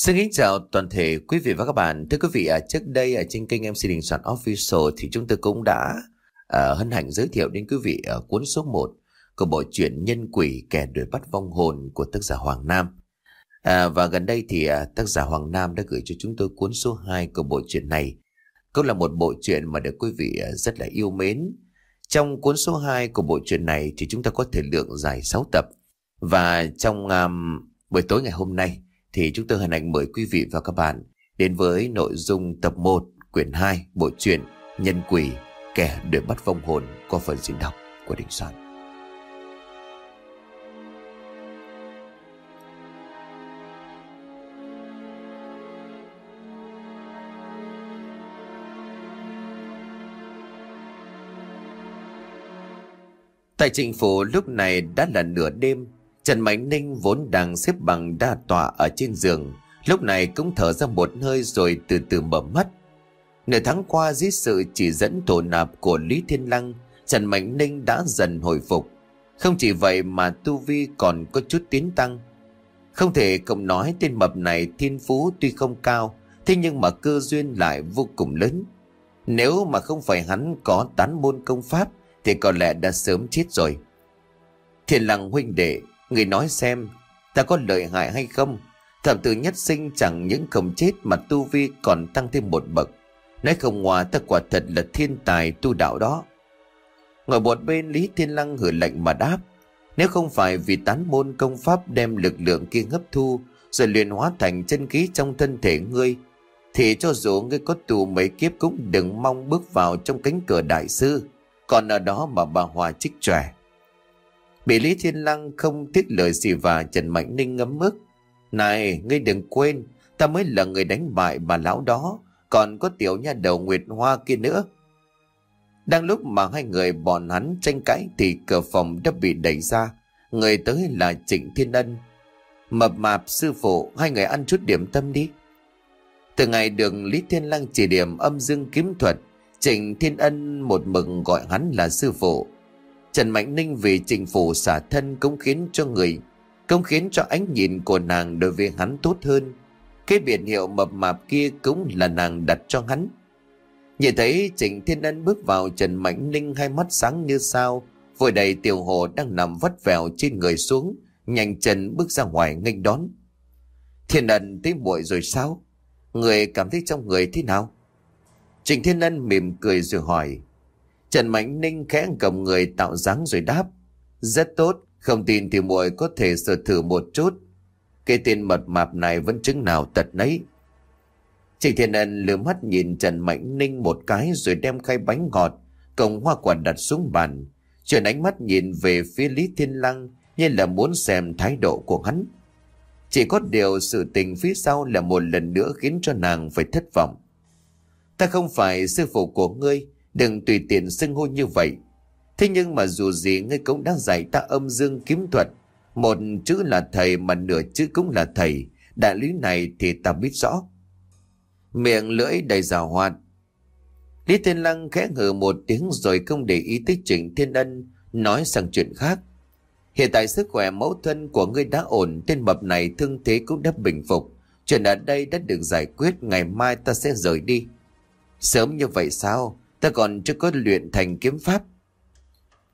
Xin kính chào toàn thể quý vị và các bạn. Thưa quý vị, à, trước đây ở trên kênh MC Đình Soạn Official thì chúng tôi cũng đã uh, hân hạnh giới thiệu đến quý vị ở cuốn số 1 của bộ truyện Nhân Quỷ Kẻ Đuổi Bắt Vong Hồn của tác giả Hoàng Nam. À, và gần đây thì uh, tác giả Hoàng Nam đã gửi cho chúng tôi cuốn số 2 của bộ truyện này. Cũng là một bộ truyện mà được quý vị uh, rất là yêu mến. Trong cuốn số 2 của bộ truyện này thì chúng ta có thể lượng dài 6 tập. Và trong um, buổi tối ngày hôm nay thì chúng tôi hân hạnh mời quý vị và các bạn đến với nội dung tập 1 quyển 2 bộ truyện Nhân Quỷ, Kẻ Đuổi Bắt Vong Hồn qua phần diễn đọc của Đình Soạn. Tại chính phủ lúc này đã là nửa đêm Trần Mạnh Ninh vốn đang xếp bằng đa tọa ở trên giường, lúc này cũng thở ra một hơi rồi từ từ mở mắt. Nửa tháng qua dưới sự chỉ dẫn thổ nạp của Lý Thiên Lăng, Trần Mạnh Ninh đã dần hồi phục. Không chỉ vậy mà Tu Vi còn có chút tiến tăng. Không thể không nói tên mập này thiên phú tuy không cao, thế nhưng mà cơ duyên lại vô cùng lớn. Nếu mà không phải hắn có tán môn công pháp, thì có lẽ đã sớm chết rồi. Thiên Lăng huynh đệ, Người nói xem, ta có lợi hại hay không? Thập tử nhất sinh chẳng những không chết mà tu vi còn tăng thêm một bậc. Nói không ngoa ta quả thật là thiên tài tu đạo đó. Ngồi một bên Lý Thiên Lăng hử lạnh mà đáp. Nếu không phải vì tán môn công pháp đem lực lượng kia hấp thu rồi luyện hóa thành chân khí trong thân thể ngươi, thì cho dù ngươi có tù mấy kiếp cũng đừng mong bước vào trong cánh cửa đại sư. Còn ở đó mà bà Hòa trích trẻ. Bị Lý Thiên Lăng không tiết lời xì và Trần Mạnh Ninh ngấm mức. Này, ngươi đừng quên, ta mới là người đánh bại bà lão đó, còn có tiểu nha đầu Nguyệt Hoa kia nữa. Đang lúc mà hai người bọn hắn tranh cãi thì cửa phòng đã bị đẩy ra. Người tới là Trịnh Thiên Ân. Mập mạp sư phụ, hai người ăn chút điểm tâm đi. Từ ngày được Lý Thiên Lăng chỉ điểm âm dương kiếm thuật, Trịnh Thiên Ân một mực gọi hắn là sư phụ. Trần Mạnh Ninh về trình phủ xả thân cũng khiến cho người cũng khiến cho ánh nhìn của nàng đối với hắn tốt hơn. Cái biển hiệu mập mạp kia cũng là nàng đặt cho hắn. Nhìn thấy Trịnh Thiên Ân bước vào Trần Mạnh Ninh hai mắt sáng như sao, vội đầy tiểu hồ đang nằm vắt vẹo trên người xuống, nhanh chân bước ra ngoài nghênh đón. Thiên Ân tới muội rồi sao? Người cảm thấy trong người thế nào? Trịnh Thiên Ân mỉm cười rồi hỏi. Trần Mạnh Ninh khẽ cầm người tạo dáng rồi đáp. Rất tốt, không tin thì muội có thể sửa thử một chút. Cái tên mật mạp này vẫn chứng nào tật nấy. Trịnh Thiên Ân lừa mắt nhìn Trần Mạnh Ninh một cái rồi đem khay bánh ngọt, cổng hoa quả đặt xuống bàn. Chuyển ánh mắt nhìn về phía Lý Thiên Lăng như là muốn xem thái độ của hắn. Chỉ có điều sự tình phía sau là một lần nữa khiến cho nàng phải thất vọng. Ta không phải sư phụ của ngươi, Đừng tùy tiện xưng hô như vậy. Thế nhưng mà dù gì ngươi cũng đã dạy ta âm dương kiếm thuật. Một chữ là thầy mà nửa chữ cũng là thầy. Đại lý này thì ta biết rõ. Miệng lưỡi đầy rào hoạt. Lý Thiên Lăng khẽ ngừ một tiếng rồi không để ý tới Trịnh Thiên Ân, nói sang chuyện khác. Hiện tại sức khỏe mẫu thân của ngươi đã ổn, tên mập này thương thế cũng đã bình phục. Chuyện ở đây đã được giải quyết, ngày mai ta sẽ rời đi. Sớm như vậy sao? Ta còn chưa có luyện thành kiếm pháp.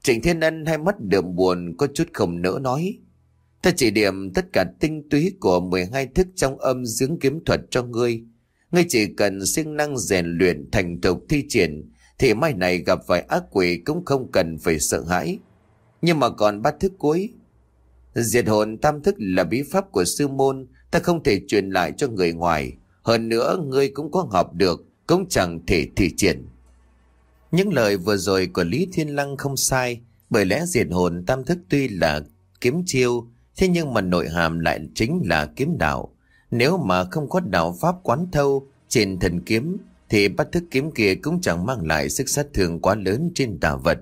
Trịnh Thiên Ân hai mắt đượm buồn, có chút không nỡ nói. Ta chỉ điểm tất cả tinh túy của 12 thức trong âm dưỡng kiếm thuật cho ngươi. Ngươi chỉ cần siêng năng rèn luyện thành tục thi triển, thì mai này gặp vài ác quỷ cũng không cần phải sợ hãi. Nhưng mà còn ba thức cuối. Diệt hồn tam thức là bí pháp của sư môn, ta không thể truyền lại cho người ngoài. Hơn nữa, ngươi cũng có học được, cũng chẳng thể thi triển. Những lời vừa rồi của Lý Thiên Lăng không sai, bởi lẽ diệt hồn tam thức tuy là kiếm chiêu, thế nhưng mà nội hàm lại chính là kiếm đạo. Nếu mà không có đạo pháp quán thâu trên thần kiếm, thì bắt thức kiếm kia cũng chẳng mang lại sức sát thương quá lớn trên tà vật.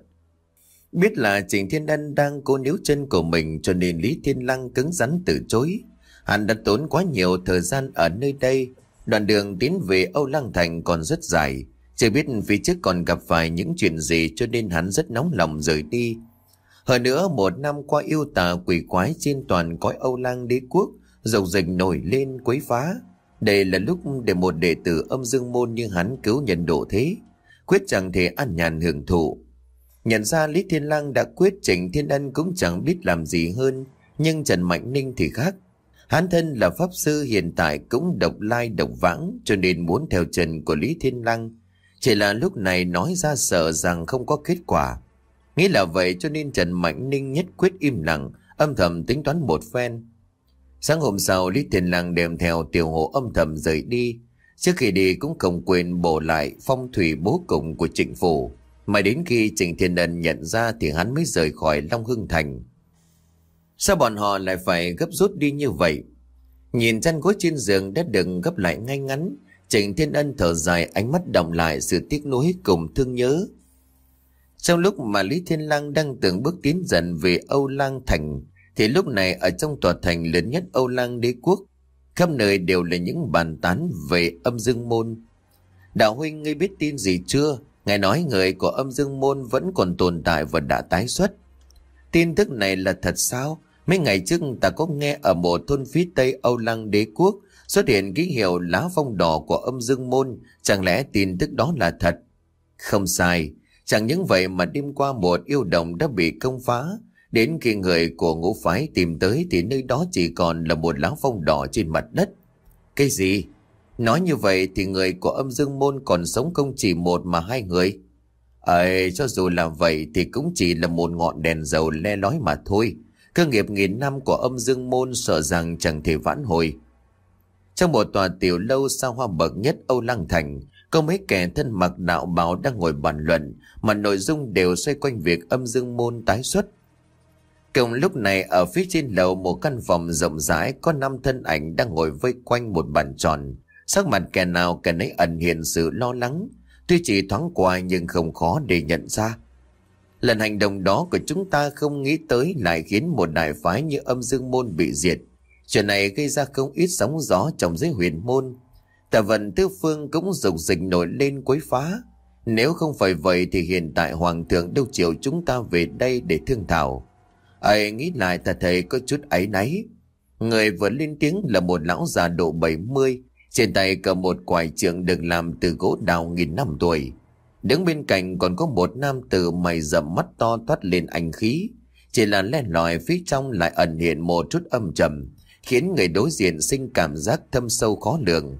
Biết là Trịnh Thiên Ân đang cố níu chân của mình cho nên Lý Thiên Lăng cứng rắn từ chối. Hắn đã tốn quá nhiều thời gian ở nơi đây, đoạn đường tiến về Âu Lăng Thành còn rất dài, chưa biết phía trước còn gặp phải những chuyện gì cho nên hắn rất nóng lòng rời đi. Hơn nữa một năm qua yêu tà quỷ quái trên toàn cõi Âu Lang đế quốc, dầu dịch nổi lên quấy phá. Đây là lúc để một đệ tử âm dương môn như hắn cứu nhân độ thế, quyết chẳng thể ăn nhàn hưởng thụ. Nhận ra Lý Thiên Lang đã quyết Trịnh Thiên Ân cũng chẳng biết làm gì hơn, nhưng Trần Mạnh Ninh thì khác. Hắn thân là pháp sư hiện tại cũng độc lai độc vãng cho nên muốn theo trần của Lý Thiên Lang chỉ là lúc này nói ra sợ rằng không có kết quả. Nghĩ là vậy cho nên Trần Mạnh Ninh nhất quyết im lặng, âm thầm tính toán một phen. Sáng hôm sau Lý Thiên Lăng đem theo tiểu hộ âm thầm rời đi. Trước khi đi cũng không quên bổ lại phong thủy bố cục của trịnh phủ. Mà đến khi Trịnh Thiên Ân nhận ra thì hắn mới rời khỏi Long Hưng Thành. Sao bọn họ lại phải gấp rút đi như vậy? Nhìn chăn gối trên giường đã đừng gấp lại ngay ngắn, Trịnh Thiên Ân thở dài ánh mắt đồng lại sự tiếc nuối cùng thương nhớ. Trong lúc mà Lý Thiên Lang đang từng bước tiến dần về Âu Lang Thành, thì lúc này ở trong tòa thành lớn nhất Âu Lang đế quốc, khắp nơi đều là những bàn tán về âm dương môn. Đạo huynh ngươi biết tin gì chưa? Ngài nói người của âm dương môn vẫn còn tồn tại và đã tái xuất. Tin tức này là thật sao? Mấy ngày trước ta có nghe ở một thôn phía tây Âu Lăng đế quốc xuất hiện ký hiệu lá phong đỏ của âm dương môn. Chẳng lẽ tin tức đó là thật? Không sai. Chẳng những vậy mà đêm qua một yêu đồng đã bị công phá. Đến khi người của ngũ phái tìm tới thì nơi đó chỉ còn là một lá phong đỏ trên mặt đất. Cái gì? Nói như vậy thì người của âm dương môn còn sống không chỉ một mà hai người. Ấy, cho dù là vậy thì cũng chỉ là một ngọn đèn dầu le lói mà thôi. Cơ nghiệp nghìn năm của âm dương môn sợ rằng chẳng thể vãn hồi. Trong một tòa tiểu lâu xa hoa bậc nhất Âu Lăng Thành, có mấy kẻ thân mặc đạo bào đang ngồi bàn luận, mà nội dung đều xoay quanh việc âm dương môn tái xuất. Cùng lúc này ở phía trên lầu một căn phòng rộng rãi có năm thân ảnh đang ngồi vây quanh một bàn tròn. Sắc mặt kẻ nào kẻ nấy ẩn hiện sự lo lắng, tuy chỉ thoáng qua nhưng không khó để nhận ra. Lần hành động đó của chúng ta không nghĩ tới lại khiến một đại phái như âm dương môn bị diệt. Chuyện này gây ra không ít sóng gió trong giới huyền môn. Tà vận tứ phương cũng dục dịch nổi lên quấy phá. Nếu không phải vậy thì hiện tại hoàng thượng đâu chịu chúng ta về đây để thương thảo. Ấy nghĩ lại ta thấy có chút ấy náy. Người vừa lên tiếng là một lão già độ 70, trên tay cầm một quài trượng được làm từ gỗ đào nghìn năm tuổi. Đứng bên cạnh còn có một nam tử mày rậm mắt to thoát lên anh khí. Chỉ là len lỏi phía trong lại ẩn hiện một chút âm trầm, khiến người đối diện sinh cảm giác thâm sâu khó lường.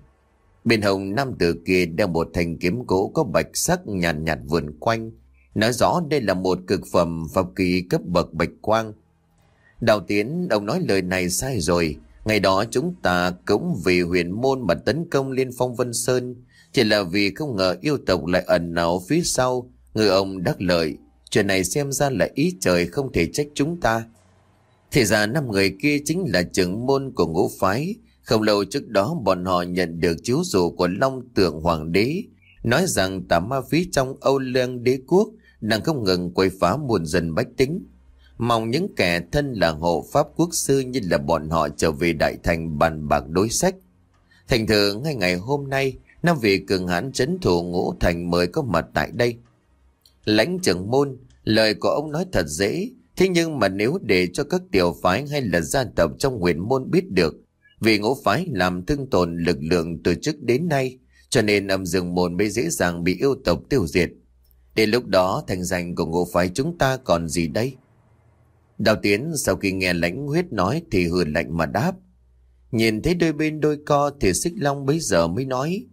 Bên hồng nam tử kia đeo một thanh kiếm gỗ có bạch sắc nhàn nhạt, nhạt vườn quanh. Nói rõ đây là một cực phẩm pháp kỳ cấp bậc bạch quang. Đào Tiến, ông nói lời này sai rồi. Ngày đó chúng ta cũng vì huyền môn mà tấn công liên phong Vân Sơn. Chỉ là vì không ngờ yêu tộc lại ẩn náu phía sau, người ông đắc lợi. Chuyện này xem ra là ý trời không thể trách chúng ta. Thì ra năm người kia chính là trưởng môn của ngũ phái. Không lâu trước đó bọn họ nhận được chiếu dụ của Long Tượng Hoàng đế, nói rằng tà ma phí trong Âu Lương đế quốc đang không ngừng quay phá muôn dân bách tính. Mong những kẻ thân là hộ pháp quốc sư như là bọn họ trở về đại thành bàn bạc đối sách. Thành thử ngay ngày hôm nay, năm vị cường hãn chấn thủ ngũ thành mới có mặt tại đây. Lãnh trưởng môn, lời của ông nói thật dễ, thế nhưng mà nếu để cho các tiểu phái hay là gia tộc trong huyền môn biết được, vì ngũ phái làm thương tồn lực lượng từ trước đến nay, cho nên âm dương môn mới dễ dàng bị yêu tộc tiêu diệt. Đến lúc đó thành danh của ngũ phái chúng ta còn gì đây? Đào Tiến sau khi nghe lãnh huyết nói thì hừ lạnh mà đáp. Nhìn thấy đôi bên đôi co thì xích long bấy giờ mới nói.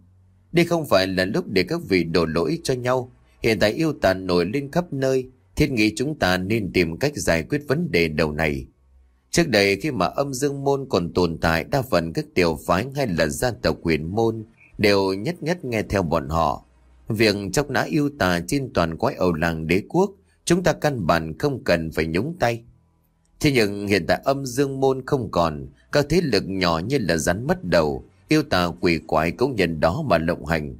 Đây không phải là lúc để các vị đổ lỗi cho nhau. Hiện tại yêu tàn nổi lên khắp nơi. Thiết nghĩ chúng ta nên tìm cách giải quyết vấn đề đầu này. Trước đây khi mà âm dương môn còn tồn tại đa phần các tiểu phái hay là gia tộc quyền môn đều nhất nhất nghe theo bọn họ. Việc chóc nã yêu tà trên toàn quái ầu làng đế quốc chúng ta căn bản không cần phải nhúng tay. Thế nhưng hiện tại âm dương môn không còn, các thế lực nhỏ như là rắn mất đầu, yêu tà quỷ quái cũng nhận đó mà lộng hành.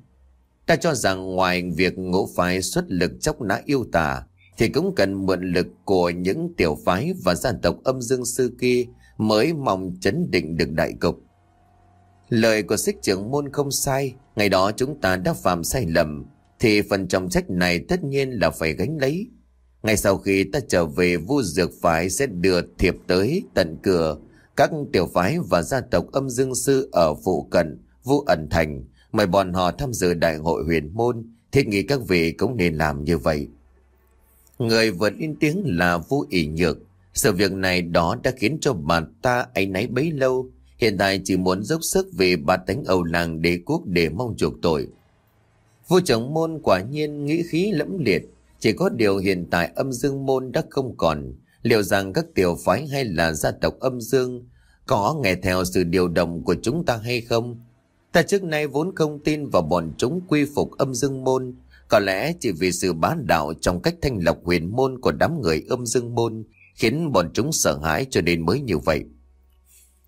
Ta cho rằng ngoài việc ngũ phái xuất lực chóc nã yêu tà, thì cũng cần mượn lực của những tiểu phái và gia tộc âm dương sư kia mới mong chấn định được đại cục. Lời của xích trưởng môn không sai, ngày đó chúng ta đã phạm sai lầm, thì phần trọng trách này tất nhiên là phải gánh lấy. Ngay sau khi ta trở về vu dược phái sẽ đưa thiệp tới tận cửa các tiểu phái và gia tộc âm dương sư ở phụ cận vu ẩn thành, mời bọn họ tham dự đại hội huyền môn, thiết nghĩ các vị cũng nên làm như vậy. Người vừa lên tiếng là Vũ ỉ nhược, sự việc này đó đã khiến cho bà ta ấy náy bấy lâu, hiện tại chỉ muốn dốc sức vì bà tánh Âu làng đế quốc để mong chuộc tội. Vua trưởng môn quả nhiên nghĩ khí lẫm liệt, chỉ có điều hiện tại âm dương môn đã không còn, liệu rằng các tiểu phái hay là gia tộc âm dương có nghe theo sự điều động của chúng ta hay không? Ta trước nay vốn không tin vào bọn chúng quy phục âm dương môn, có lẽ chỉ vì sự bá đạo trong cách thanh lọc huyền môn của đám người âm dương môn khiến bọn chúng sợ hãi cho nên mới như vậy.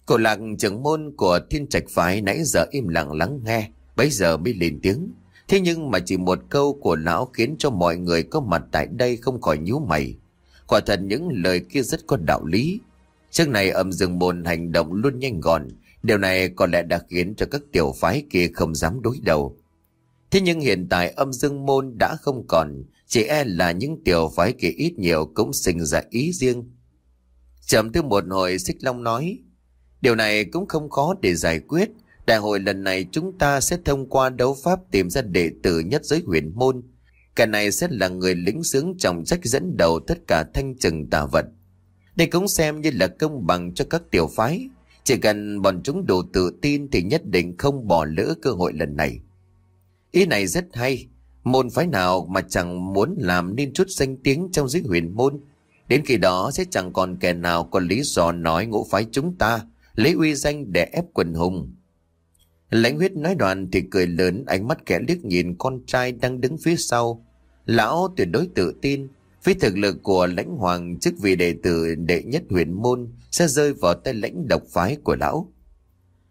Cổ lạc trưởng môn của thiên trạch phái nãy giờ im lặng lắng nghe, bây giờ mới lên tiếng. Thế nhưng mà chỉ một câu của lão khiến cho mọi người có mặt tại đây không khỏi nhíu mày. Quả thật những lời kia rất có đạo lý. Trước này âm dương môn hành động luôn nhanh gọn, điều này có lẽ đã khiến cho các tiểu phái kia không dám đối đầu. Thế nhưng hiện tại âm dương môn đã không còn, chỉ e là những tiểu phái kia ít nhiều cũng sinh ra ý riêng. Chậm thứ một hồi Xích Long nói, điều này cũng không khó để giải quyết. Đại hội lần này chúng ta sẽ thông qua đấu pháp tìm ra đệ tử nhất giới huyền môn. Cả này sẽ là người lĩnh sướng trọng trách dẫn đầu tất cả thanh trừng tà vật. Đây cũng xem như là công bằng cho các tiểu phái. Chỉ cần bọn chúng đủ tự tin thì nhất định không bỏ lỡ cơ hội lần này. Ý này rất hay. Môn phái nào mà chẳng muốn làm nên chút danh tiếng trong giới huyền môn. Đến khi đó sẽ chẳng còn kẻ nào có lý do nói ngũ phái chúng ta, lấy uy danh để ép quần hùng. Lãnh huyết nói đoạn thì cười lớn, ánh mắt kẻ liếc nhìn con trai đang đứng phía sau. Lão tuyệt đối tự tin, với thực lực của lãnh hoàng chức vị đệ tử đệ nhất huyền môn sẽ rơi vào tay lãnh độc phái của lão.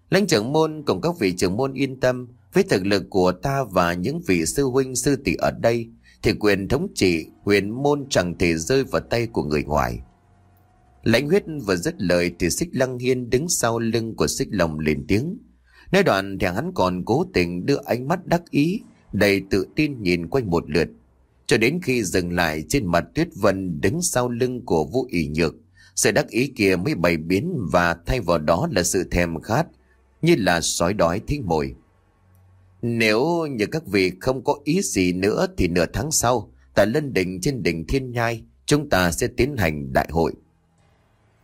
Lãnh trưởng môn cùng các vị trưởng môn yên tâm với thực lực của ta và những vị sư huynh sư tỷ ở đây thì quyền thống trị huyền môn chẳng thể rơi vào tay của người ngoài. Lãnh huyết vừa dứt lời thì xích lăng hiên đứng sau lưng của xích lòng lên tiếng. Nơi đoạn thì hắn còn cố tình đưa ánh mắt đắc ý, đầy tự tin nhìn quanh một lượt. Cho đến khi dừng lại trên mặt Tuyết Vân đứng sau lưng của Vũ ỉ nhược, sự đắc ý kia mới bày biến và thay vào đó là sự thèm khát, như là sói đói thích mồi. Nếu như các vị không có ý gì nữa thì nửa tháng sau, tại Lân Đình trên đỉnh Thiên Nhai, chúng ta sẽ tiến hành đại hội.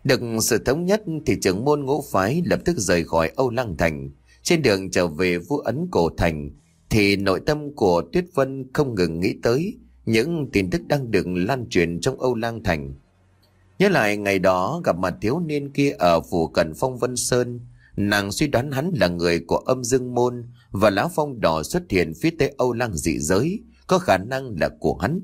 Được sự thống nhất thì trưởng môn ngũ phái lập tức rời khỏi Âu Lăng Thành. Trên đường trở về Vũ Ấn Cổ Thành thì nội tâm của Tuyết Vân không ngừng nghĩ tới những tin tức đang được lan truyền trong Âu Lang Thành. Nhớ lại ngày đó gặp mặt thiếu niên kia ở phủ cận Phong Vân Sơn, nàng suy đoán hắn là người của âm dương môn và lá phong đỏ xuất hiện phía tây Âu Lang dị giới, có khả năng là của hắn.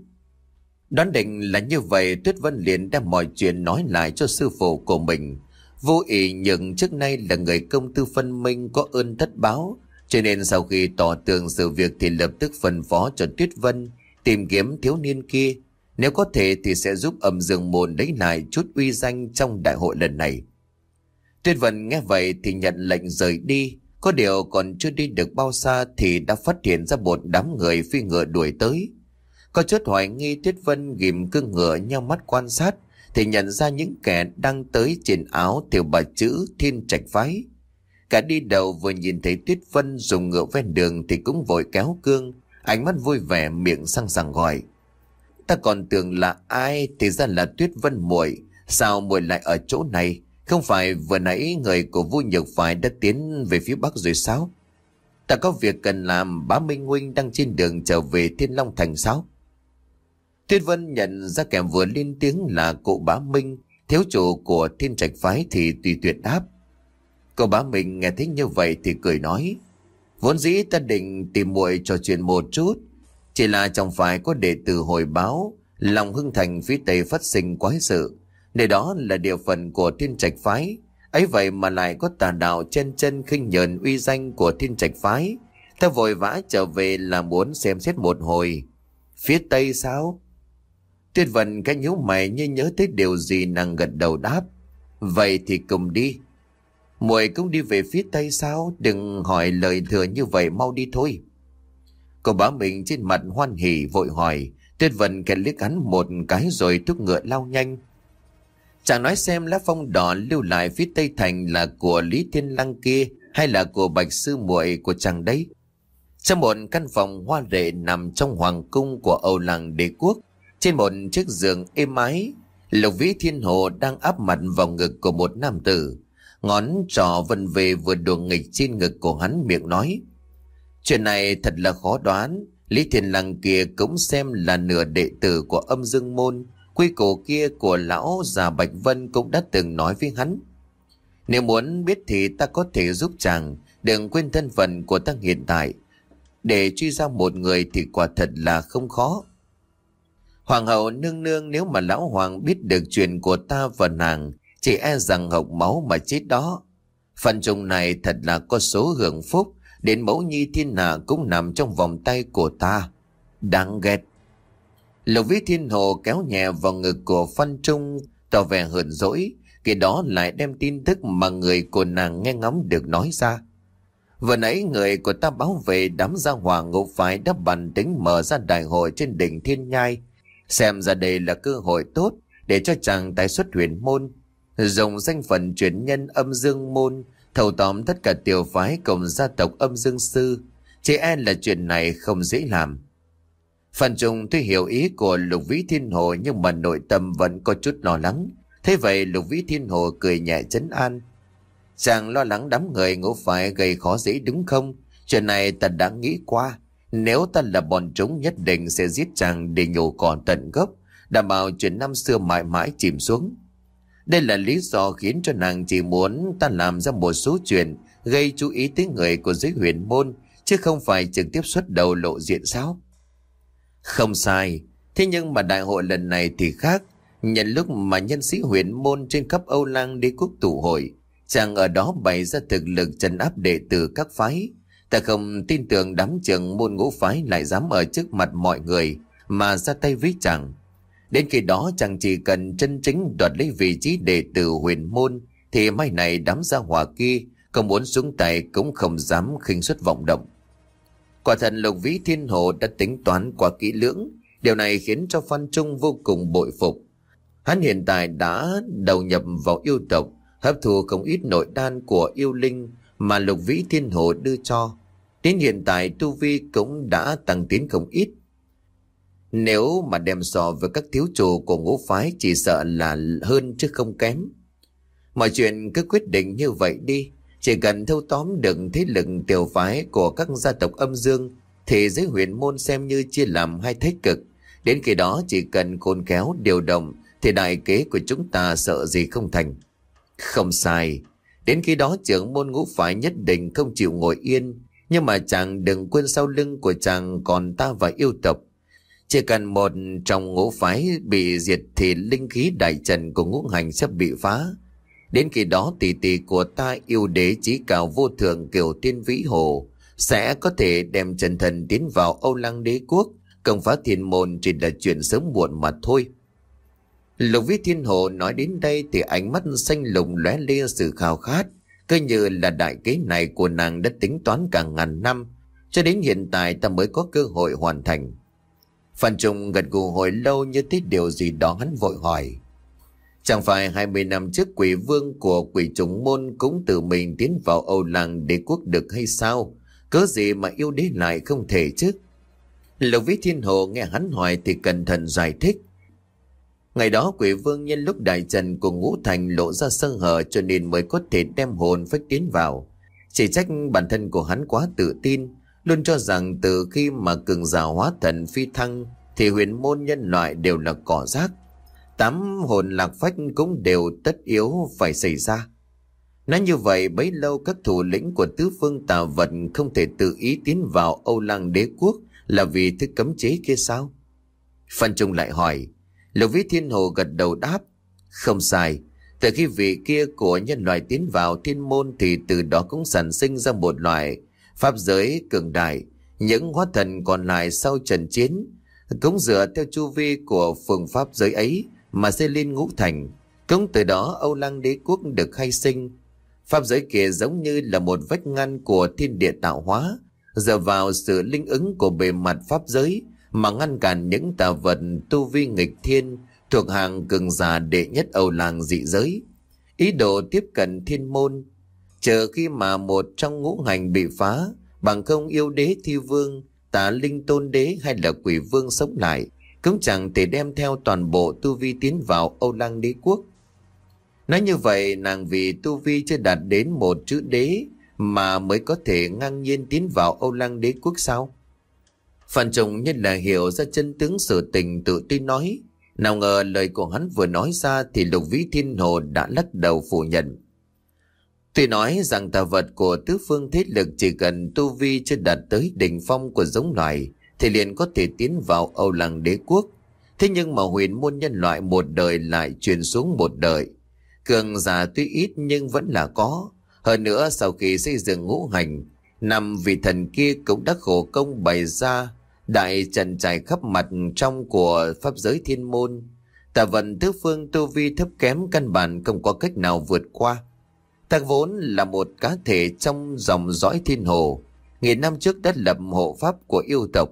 Đoán định là như vậy Tuyết Vân liền đem mọi chuyện nói lại cho sư phụ của mình. Vô ý nhận trước nay là người công tư phân minh có ơn thất báo, cho nên sau khi tỏ tường sự việc thì lập tức phân phó cho Tuyết Vân tìm kiếm thiếu niên kia. Nếu có thể thì sẽ giúp âm dương môn lấy lại chút uy danh trong đại hội lần này. Tuyết Vân nghe vậy thì nhận lệnh rời đi. Có điều còn chưa đi được bao xa thì đã phát hiện ra một đám người phi ngựa đuổi tới. Có chút hoài nghi Tuyết Vân ghim cương ngựa nhau mắt quan sát thì nhận ra những kẻ đang tới trên áo tiểu bà chữ thiên trạch phái. Cả đi đầu vừa nhìn thấy Tuyết Vân dùng ngựa ven đường thì cũng vội kéo cương, ánh mắt vui vẻ miệng sang sàng gọi. Ta còn tưởng là ai thì ra là Tuyết Vân muội sao muội lại ở chỗ này? Không phải vừa nãy người của vua nhược phải đã tiến về phía bắc rồi sao? Ta có việc cần làm bá Minh Huynh đang trên đường trở về Thiên Long Thành sao? Tuyết Vân nhận ra kẻ vừa lên tiếng là cụ bá Minh, thiếu chủ của thiên trạch phái thì tùy tuyệt đáp. Cậu bá Minh nghe thấy như vậy thì cười nói, vốn dĩ ta định tìm muội trò chuyện một chút, chỉ là trong phải có đệ tử hồi báo, lòng hưng thành phía tây phát sinh quái sự, Nơi đó là địa phận của thiên trạch phái, ấy vậy mà lại có tà đạo chen chân khinh nhờn uy danh của thiên trạch phái. Ta vội vã trở về là muốn xem xét một hồi. Phía tây sao? Tuyết Vân cái nhíu mày như nhớ tới điều gì nàng gật đầu đáp. Vậy thì cùng đi. Muội cũng đi về phía tây sao? Đừng hỏi lời thừa như vậy mau đi thôi. Cô bá mình trên mặt hoan hỉ vội hỏi. Tuyết Vân kẹt liếc hắn một cái rồi thúc ngựa lao nhanh. Chàng nói xem lá phong đỏ lưu lại phía tây thành là của Lý Thiên Lăng kia hay là của bạch sư muội của chàng đấy? Trong một căn phòng hoa rệ nằm trong hoàng cung của Âu Làng đế quốc, trên một chiếc giường êm ái, Lục Vĩ Thiên Hồ đang áp mặt vào ngực của một nam tử. Ngón trỏ vần về vừa đùa nghịch trên ngực của hắn miệng nói. Chuyện này thật là khó đoán. Lý Thiên Lăng kia cũng xem là nửa đệ tử của âm dương môn. Quy cổ kia của lão già Bạch Vân cũng đã từng nói với hắn. Nếu muốn biết thì ta có thể giúp chàng, đừng quên thân phận của ta hiện tại. Để truy ra một người thì quả thật là không khó. Hoàng hậu nương nương nếu mà lão hoàng biết được chuyện của ta và nàng, chỉ e rằng hộc máu mà chết đó. Phần trùng này thật là có số hưởng phúc, đến mẫu nhi thiên hạ cũng nằm trong vòng tay của ta. Đáng ghét. Lục vĩ thiên hồ kéo nhẹ vào ngực của phan trung, tỏ vẻ hờn dỗi, kỳ đó lại đem tin tức mà người của nàng nghe ngóng được nói ra. Vừa nãy người của ta báo về đám gia hoàng ngũ phái đã bàn tính mở ra đại hội trên đỉnh Thiên Nhai. Xem ra đây là cơ hội tốt để cho chàng tái xuất huyền môn. Dùng danh phận truyền nhân âm dương môn, thầu tóm tất cả tiểu phái cùng gia tộc âm dương sư. Chỉ e là chuyện này không dễ làm. Phan Trung tuy hiểu ý của Lục Vĩ Thiên Hồ nhưng mà nội tâm vẫn có chút lo lắng. Thế vậy Lục Vĩ Thiên Hồ cười nhẹ chấn an. Chàng lo lắng đám người ngủ phải gây khó dễ đúng không? Chuyện này ta đã nghĩ qua. Nếu ta là bọn chúng nhất định sẽ giết chàng để nhổ cỏ tận gốc, đảm bảo chuyện năm xưa mãi mãi chìm xuống. Đây là lý do khiến cho nàng chỉ muốn ta làm ra một số chuyện gây chú ý tới người của giới huyền môn, chứ không phải trực tiếp xuất đầu lộ diện sao? Không sai, thế nhưng mà đại hội lần này thì khác. nhân lúc mà nhân sĩ huyền môn trên khắp Âu Lang đế quốc tụ hội, chàng ở đó bày ra thực lực trấn áp đệ tử các phái. Ta không tin tưởng đám trưởng môn ngũ phái lại dám ở trước mặt mọi người mà ra tay với chàng. Đến khi đó chàng chỉ cần chân chính đoạt lấy vị trí đệ tử huyền môn thì mai này đám gia hỏa kia không muốn xuống tay cũng không dám khinh suất vọng động. Quả thật lục vĩ thiên hồ đã tính toán quá kỹ lưỡng, điều này khiến cho Phan Trung vô cùng bội phục. Hắn hiện tại đã đầu nhập vào yêu tộc, hấp thụ không ít nội đan của yêu linh mà lục vĩ thiên hồ đưa cho. Đến hiện tại tu vi cũng đã tăng tiến không ít. Nếu mà đem so với các thiếu chủ của ngũ phái chỉ sợ là hơn chứ không kém. Mọi chuyện cứ quyết định như vậy đi. Chỉ cần thâu tóm được thế lực tiểu phái của các gia tộc âm dương, thì giới huyền môn xem như chia làm hai thế cực. Đến khi đó chỉ cần khôn khéo điều động, thì đại kế của chúng ta sợ gì không thành. Không sai. Đến khi đó trưởng môn ngũ phái nhất định không chịu ngồi yên. Nhưng mà chàng đừng quên sau lưng của chàng còn ta và yêu tộc. Chỉ cần một trong ngũ phái bị diệt thì linh khí đại trần của ngũ hành sẽ bị phá. Đến khi đó tỷ tỷ của ta yêu đế trí cao vô thượng kiểu tiên vĩ hồ sẽ có thể đem chân thần tiến vào Âu Lăng đế quốc, công phá thiên môn chỉ là chuyện sớm muộn mà thôi. Lục Vĩ Thiên Hồ nói đến đây thì ánh mắt xanh lùng lóe lên sự khao khát, cứ như là đại kế này của nàng đã tính toán cả ngàn năm, cho đến hiện tại ta mới có cơ hội hoàn thành. Phan Trung gật gù hồi lâu như thấy điều gì đó hắn vội hỏi. Chẳng phải 20 năm trước quỷ vương của quỷ trùng môn cũng tự mình tiến vào Âu Làng đế quốc được hay sao? Cớ gì mà yêu đế lại không thể chứ? Lục Vĩ Thiên Hồ nghe hắn hỏi thì cẩn thận giải thích. Ngày đó quỷ vương nhân lúc đại trần của ngũ thành lộ ra sơ hở cho nên mới có thể đem hồn phách tiến vào. Chỉ trách bản thân của hắn quá tự tin, luôn cho rằng từ khi mà cường giả hóa thần phi thăng thì huyền môn nhân loại đều là cỏ rác. Tám hồn lạc phách cũng đều tất yếu phải xảy ra. Nói như vậy bấy lâu các thủ lĩnh của tứ phương tà vật không thể tự ý tiến vào Âu Lăng đế quốc là vì thứ cấm chế kia sao? Phan Trung lại hỏi, Lục Vĩ Thiên Hồ gật đầu đáp, không sai. Từ khi vị kia của nhân loại tiến vào thiên môn thì từ đó cũng sản sinh ra một loại pháp giới cường đại. Những hóa thần còn lại sau trận chiến cũng dựa theo chu vi của phương pháp giới ấy mà xây lên ngũ thành. Cũng từ đó Âu Lăng đế quốc được khai sinh. Pháp giới kia giống như là một vách ngăn của thiên địa tạo hóa, dựa vào sự linh ứng của bề mặt pháp giới mà ngăn cản những tà vật tu vi nghịch thiên thuộc hàng cường giả đệ nhất Âu Làng dị giới. Ý đồ tiếp cận thiên môn. Chờ khi mà một trong ngũ hành bị phá, bằng không yêu đế thi vương, tà linh tôn đế hay là quỷ vương sống lại, cũng chẳng thể đem theo toàn bộ tu vi tiến vào Âu Lăng đế quốc. Nói như vậy, nàng vì tu vi chưa đạt đến một chữ đế mà mới có thể ngang nhiên tiến vào Âu Lăng đế quốc sao? Phan Trọng nhất là hiểu ra chân tướng sự tình tự tin nói. Nào ngờ lời của hắn vừa nói ra thì lục vĩ thiên hồ đã lắc đầu phủ nhận. Tuy nói rằng tà vật của tứ phương thế lực chỉ cần tu vi chưa đạt tới đỉnh phong của giống loài thì liền có thể tiến vào Âu Lăng đế quốc. Thế nhưng mà huyền môn nhân loại một đời lại truyền xuống một đời. Cường giả tuy ít nhưng vẫn là có. Hơn nữa sau khi xây dựng ngũ hành, năm vị thần kia cũng đã khổ công bày ra đại trần trải khắp mặt trong của pháp giới thiên môn. Tà vận tứ phương tu vi thấp kém căn bản không có cách nào vượt qua. Ta vốn là một cá thể trong dòng dõi thiên hồ. Nghìn năm trước đã lập hộ pháp của yêu tộc.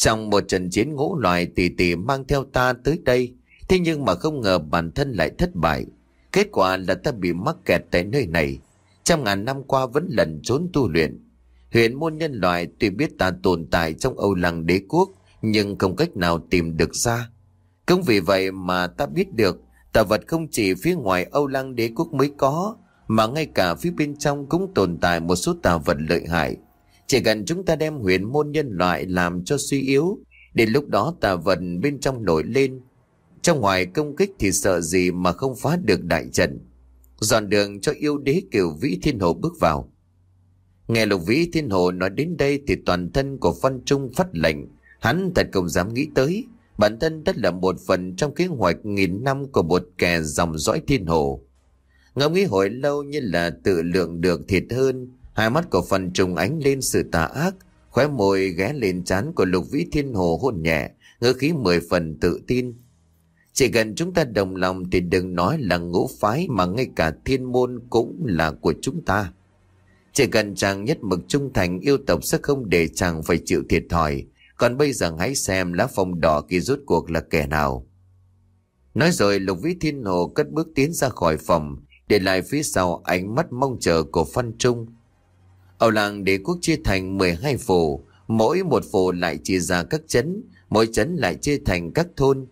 Trong một trận chiến ngũ loài tỷ tỷ mang theo ta tới đây. Thế nhưng mà không ngờ bản thân lại thất bại. Kết quả là ta bị mắc kẹt tại nơi này. Trăm ngàn năm qua vẫn lần trốn tu luyện. Huyền môn nhân loại tuy biết ta tồn tại trong Âu Lăng đế quốc, nhưng không cách nào tìm được ra. Cũng vì vậy mà ta biết được, tà vật không chỉ phía ngoài Âu Lăng đế quốc mới có, mà ngay cả phía bên trong cũng tồn tại một số tà vật lợi hại. Chỉ cần chúng ta đem huyền môn nhân loại làm cho suy yếu, đến lúc đó tà vật bên trong nổi lên. Trong ngoài công kích thì sợ gì mà không phá được đại trận. Dọn đường cho yêu đế kiểu vĩ thiên hồ bước vào. Nghe lục vĩ thiên hồ nói đến đây thì toàn thân của Văn Trung phát lệnh. Hắn thật không dám nghĩ tới. Bản thân tất là một phần trong kế hoạch nghìn năm của một kẻ dòng dõi thiên hồ. Ngẫm nghĩ hồi lâu như là tự lượng được thiệt hơn. Hai mắt của phần trùng ánh lên sự tà ác. Khóe môi ghé lên trán của lục vĩ thiên hồ hôn nhẹ. Ngữ khí mười phần tự tin. Chỉ cần chúng ta đồng lòng thì đừng nói là ngũ phái mà ngay cả thiên môn cũng là của chúng ta. Chỉ cần chàng nhất mực trung thành yêu tộc sẽ không để chàng phải chịu thiệt thòi. Còn bây giờ hãy xem lá phong đỏ kia rốt cuộc là kẻ nào. Nói rồi lục vĩ thiên hồ cất bước tiến ra khỏi phòng, để lại phía sau ánh mắt mong chờ của Phan Trung. Âu làng đế quốc chia thành 12 phủ, mỗi một phủ lại chia ra các chấn, mỗi chấn lại chia thành các thôn.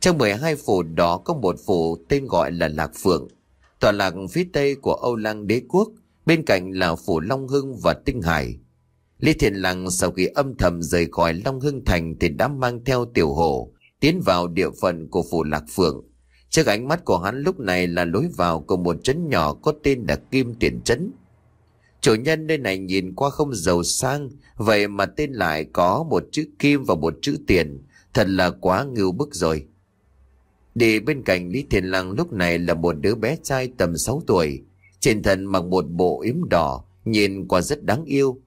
Trong 12 phủ đó có một phủ tên gọi là Lạc Phượng, tọa lạc phía tây của Âu Lăng đế quốc, Bên cạnh là phủ Long Hưng và Tinh Hải. Lý Thiện Lăng sau khi âm thầm rời khỏi Long Hưng Thành thì đã mang theo tiểu Hổ tiến vào địa phận của phủ Lạc Phượng. Trước ánh mắt của hắn lúc này là lối vào của một trấn nhỏ có tên là Kim Tiền Trấn. Chủ nhân nơi này nhìn qua không giàu sang, vậy mà tên lại có một chữ Kim và một chữ Tiền, thật là quá ngưu bức rồi. Đi bên cạnh Lý thiền Lăng lúc này là một đứa bé trai tầm 6 tuổi, trên thân mặc một bộ yếm đỏ, nhìn qua rất đáng yêu.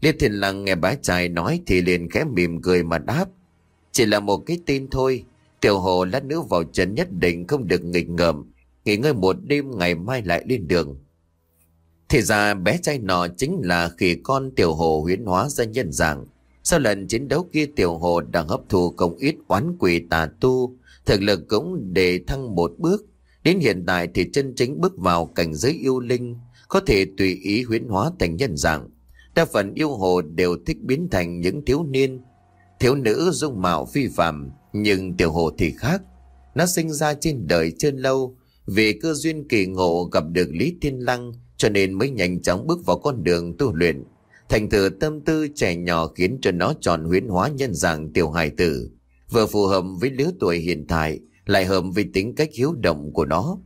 lý thiền Lăng nghe bá trai nói thì liền khẽ mỉm cười mà đáp. Chỉ là một cái tin thôi, tiểu hồ lát nữa vào trấn nhất định không được nghịch ngợm, nghỉ ngơi một đêm ngày mai lại lên đường. Thì ra bé trai nọ chính là khi con tiểu hồ huyến hóa ra nhân dạng. Sau lần chiến đấu kia tiểu hồ đang hấp thụ công ít oán quỷ tà tu, thực lực cũng để thăng một bước. Đến hiện tại thì chân chính bước vào cảnh giới yêu linh, có thể tùy ý huyễn hóa thành nhân dạng. Đa phần yêu hồ đều thích biến thành những thiếu niên, thiếu nữ dung mạo phi phạm, nhưng tiểu hồ thì khác. Nó sinh ra trên đời trên lâu, vì cơ duyên kỳ ngộ gặp được Lý Thiên Lăng cho nên mới nhanh chóng bước vào con đường tu luyện. Thành thử tâm tư trẻ nhỏ khiến cho nó tròn huyễn hóa nhân dạng tiểu hài tử, vừa phù hợp với lứa tuổi hiện tại, lại hợp với tính cách hiếu động của nó.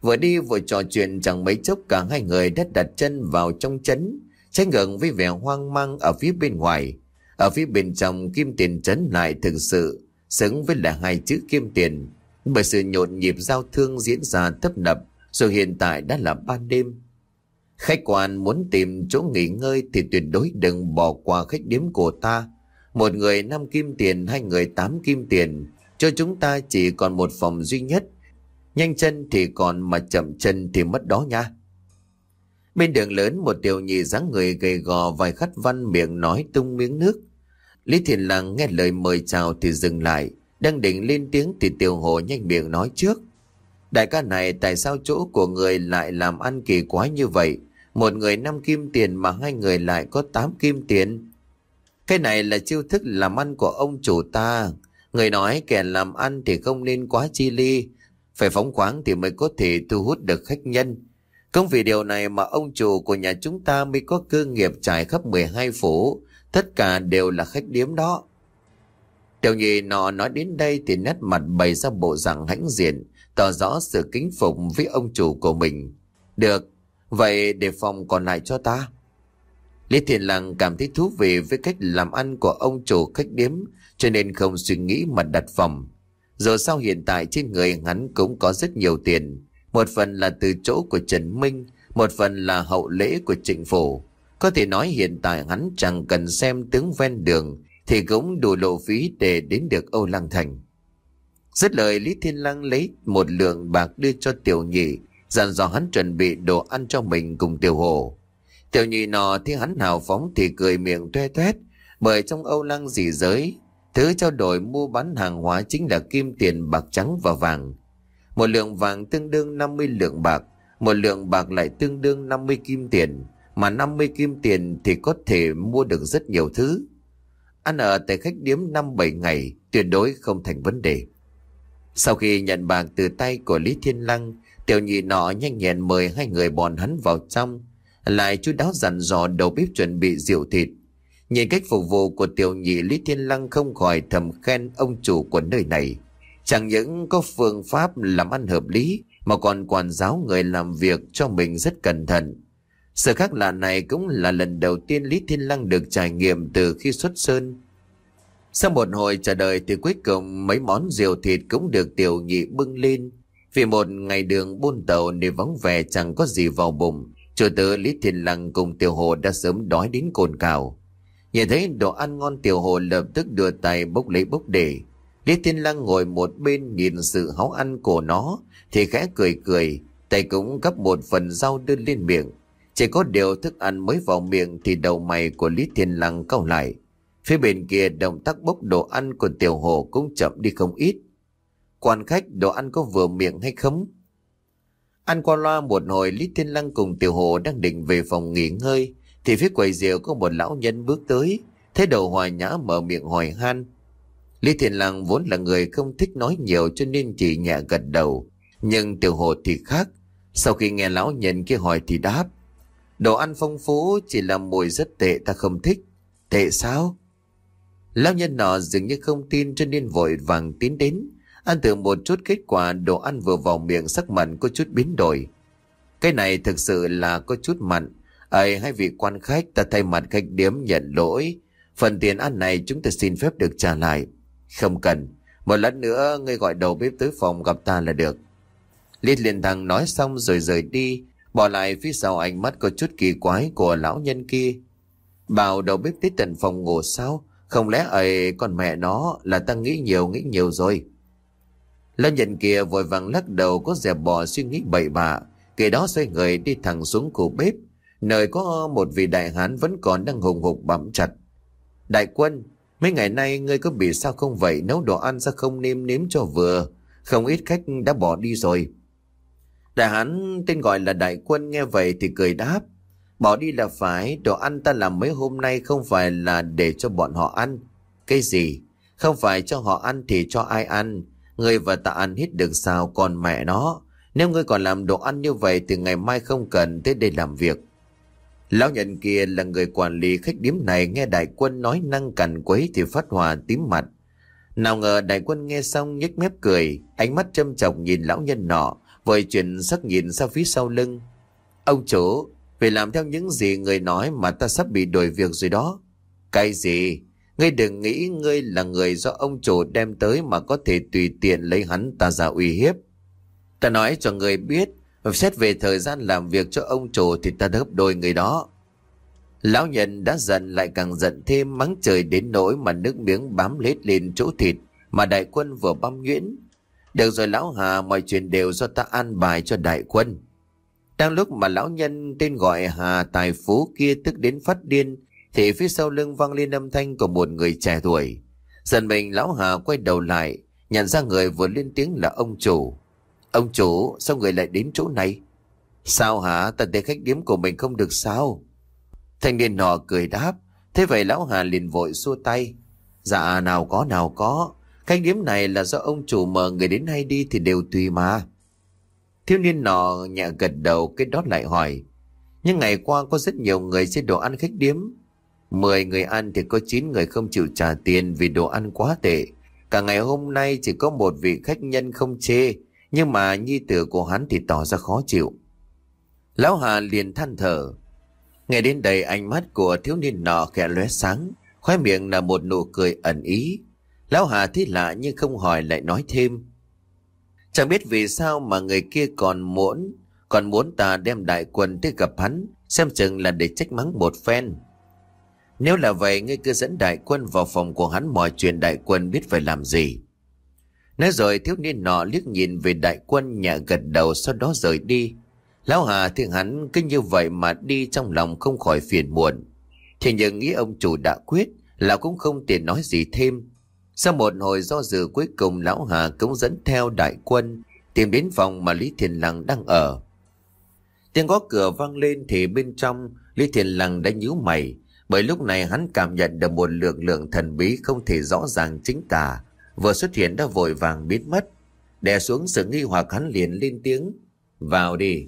Vừa đi vừa trò chuyện chẳng mấy chốc cả hai người đã đặt chân vào trong chấn, trái ngưỡng với vẻ hoang mang ở phía bên ngoài. Ở phía bên trong kim tiền chấn lại thực sự xứng với là hai chữ kim tiền, bởi sự nhộn nhịp giao thương diễn ra tấp nập, rồi hiện tại đã là ban đêm. Khách quan muốn tìm chỗ nghỉ ngơi thì tuyệt đối đừng bỏ qua khách điếm của ta. Một người năm kim tiền, hai người tám kim tiền, cho chúng ta chỉ còn một phòng duy nhất. Nhanh chân thì còn mà chậm chân thì mất đó nha. Bên đường lớn một tiểu nhị dáng người gầy gò vài khát văn miệng nói tung miếng nước. Lý Thiền Lăng nghe lời mời chào thì dừng lại. Đang định lên tiếng thì tiểu hồ nhanh miệng nói trước. Đại ca này tại sao chỗ của người lại làm ăn kỳ quái như vậy? Một người năm kim tiền mà hai người lại có tám kim tiền. Cái này là chiêu thức làm ăn của ông chủ ta. Người nói kẻ làm ăn thì không nên quá chi ly. Phải phóng khoáng thì mới có thể thu hút được khách nhân. Không vì điều này mà ông chủ của nhà chúng ta mới có cơ nghiệp trải khắp 12 phố Tất cả đều là khách điếm đó. Tiểu nhị nọ nói đến đây thì nét mặt bày ra bộ dạng hãnh diện, tỏ rõ sự kính phục với ông chủ của mình. Được, vậy để phòng còn lại cho ta. Lý Thiền Lăng cảm thấy thú vị với cách làm ăn của ông chủ khách điếm, cho nên không suy nghĩ mà đặt phòng. Giờ sau hiện tại trên người hắn cũng có rất nhiều tiền. Một phần là từ chỗ của Trần Minh, một phần là hậu lễ của trịnh phủ. Có thể nói hiện tại hắn chẳng cần xem tướng ven đường thì cũng đủ lộ phí để đến được Âu Lăng Thành. Rất lời Lý Thiên Lăng lấy một lượng bạc đưa cho tiểu nhị, dặn dò hắn chuẩn bị đồ ăn cho mình cùng tiểu hồ. Tiểu nhị nọ thấy hắn hào phóng thì cười miệng toe toét, bởi trong Âu Lăng dị giới, thứ trao đổi mua bán hàng hóa chính là kim tiền bạc trắng và vàng. Một lượng vàng tương đương 50 lượng bạc, một lượng bạc lại tương đương 50 kim tiền, mà 50 kim tiền thì có thể mua được rất nhiều thứ. Ăn ở tại khách điếm 5-7 ngày tuyệt đối không thành vấn đề. Sau khi nhận bạc từ tay của Lý Thiên Lăng, tiểu nhị nọ nhanh nhẹn mời hai người bọn hắn vào trong, lại chú đáo dặn dò đầu bếp chuẩn bị rượu thịt. Nhìn cách phục vụ của tiểu nhị Lý Thiên Lăng không khỏi thầm khen ông chủ của nơi này. Chẳng những có phương pháp làm ăn hợp lý, mà còn quản giáo người làm việc cho mình rất cẩn thận. Sự khác lạ này cũng là lần đầu tiên Lý Thiên Lăng được trải nghiệm từ khi xuất sơn. Sau một hồi chờ đợi thì cuối cùng mấy món rượu thịt cũng được tiểu nhị bưng lên. Vì một ngày đường buôn tàu nên vắng vẻ chẳng có gì vào bụng. Chủ tử Lý Thiên Lăng cùng tiểu hồ đã sớm đói đến cồn cào. Nhìn thấy đồ ăn ngon tiểu hồ lập tức đưa tay bốc lấy bốc để. Lý Thiên Lăng ngồi một bên nhìn sự háo ăn của nó, thì khẽ cười cười. Tay cũng gấp một phần rau đưa lên miệng. Chỉ có điều thức ăn mới vào miệng thì đầu mày của Lý Thiên Lăng cau lại. Phía bên kia, động tác bốc đồ ăn của tiểu hồ cũng chậm đi không ít. Quan khách, đồ ăn có vừa miệng hay không? Ăn qua loa một hồi, Lý Thiên Lăng cùng tiểu hồ đang định về phòng nghỉ ngơi, thì phía quầy rượu có một lão nhân bước tới thế đầu hòa nhã mở miệng hỏi han. Lý Thiên Lăng vốn là người không thích nói nhiều cho nên chỉ nhẹ gật đầu. Nhưng tiểu hồ thì khác. Sau khi nghe lão nhân kia hỏi thì đáp. Đồ ăn phong phú chỉ là mùi rất tệ ta không thích. Tệ sao? Lão nhân nọ dường như không tin cho nên vội vàng tiến đến. Ăn thử một chút kết quả đồ ăn vừa vào miệng sắc mặn có chút biến đổi. Cái này thực sự là có chút mặn. Ấy hai vị quan khách, ta thay mặt khách điếm nhận lỗi. Phần tiền ăn này chúng ta xin phép được trả lại. Không cần. Một lát nữa, ngươi gọi đầu bếp tới phòng gặp ta là được. Liên liền thằng nói xong rồi rời đi. Bỏ lại phía sau ánh mắt có chút kỳ quái của lão nhân kia. Bảo đầu bếp tới tận phòng ngủ sao? Không lẽ ấy con mẹ nó là ta nghĩ nhiều nghĩ nhiều rồi. Lão nhân kia vội vàng lắc đầu có dẹp bỏ suy nghĩ bậy bạ. Kể đó xoay người đi thẳng xuống khu bếp. Nơi có một vị đại hán vẫn còn đang hùng hục bám chặt. Đại quân, mấy ngày nay ngươi có bị sao không vậy nấu đồ ăn sao không nêm nếm cho vừa. Không ít khách đã bỏ đi rồi. Đại hán tên gọi là đại quân nghe vậy thì cười đáp. Bỏ đi là phải, đồ ăn ta làm mấy hôm nay không phải là để cho bọn họ ăn. Cái gì? Không phải cho họ ăn thì cho ai ăn. người và ta ăn hết được sao còn mẹ nó. Nếu ngươi còn làm đồ ăn như vậy thì ngày mai không cần tới đây làm việc. Lão nhận kia là người quản lý khách điếm này nghe đại quân nói năng cằn quấy thì phát hòa tím mặt. Nào ngờ đại quân nghe xong nhếch mép cười, ánh mắt châm chọc nhìn lão nhân nọ, vội chuyển sắc nhìn ra phía sau lưng. Ông chủ, về làm theo những gì người nói mà ta sắp bị đổi việc rồi đó. Cái gì? Ngươi đừng nghĩ ngươi là người do ông chủ đem tới mà có thể tùy tiện lấy hắn ta ra uy hiếp. Ta nói cho người biết, xét về thời gian làm việc cho ông chủ thì ta gấp đôi người đó. Lão nhân đã giận lại càng giận thêm mắng trời đến nỗi mà nước miếng bám lết lên chỗ thịt mà đại quân vừa băm nhuyễn. Được rồi lão Hà mọi chuyện đều do ta an bài cho đại quân. Đang lúc mà lão nhân tên gọi Hà Tài Phú kia tức đến phát điên thì phía sau lưng vang lên âm thanh của một người trẻ tuổi. Dần mình lão Hà quay đầu lại nhận ra người vừa lên tiếng là ông chủ. Ông chủ, sao người lại đến chỗ này? Sao hả? Ta thấy khách điếm của mình không được sao? Thanh niên nọ cười đáp. Thế vậy lão Hà liền vội xua tay. Dạ nào có nào có. Khách điếm này là do ông chủ mời người đến hay đi thì đều tùy mà. Thiếu niên nọ nhẹ gật đầu cái đó lại hỏi. Nhưng ngày qua có rất nhiều người xin đồ ăn khách điếm. Mười người ăn thì có chín người không chịu trả tiền vì đồ ăn quá tệ. Cả ngày hôm nay chỉ có một vị khách nhân không chê, nhưng mà nhi tử của hắn thì tỏ ra khó chịu. Lão Hà liền than thở. Nghe đến đây ánh mắt của thiếu niên nọ khẽ lóe sáng, khoe miệng là một nụ cười ẩn ý. Lão Hà thấy lạ nhưng không hỏi lại nói thêm. Chẳng biết vì sao mà người kia còn muốn, còn muốn ta đem đại quân tới gặp hắn, xem chừng là để trách mắng một phen. Nếu là vậy, ngươi cứ dẫn đại quân vào phòng của hắn mọi chuyện đại quân biết phải làm gì. Nói rồi thiếu niên nọ liếc nhìn về đại quân nhà gật đầu sau đó rời đi. Lão Hà thì hắn cứ như vậy mà đi trong lòng không khỏi phiền muộn. Thì nhưng nghĩ ông chủ đã quyết, lão cũng không tiện nói gì thêm. Sau một hồi do dự, cuối cùng lão Hà cũng dẫn theo đại quân tìm đến phòng mà Lý Thiền Lăng đang ở. Tiếng gõ cửa vang lên thì bên trong, Lý Thiền Lăng đã nhíu mày, bởi lúc này hắn cảm nhận được một lượng lượng thần bí không thể rõ ràng chính tả vừa xuất hiện đã vội vàng biến mất. Đè xuống sự nghi hoặc hắn liền lên tiếng. Vào đi.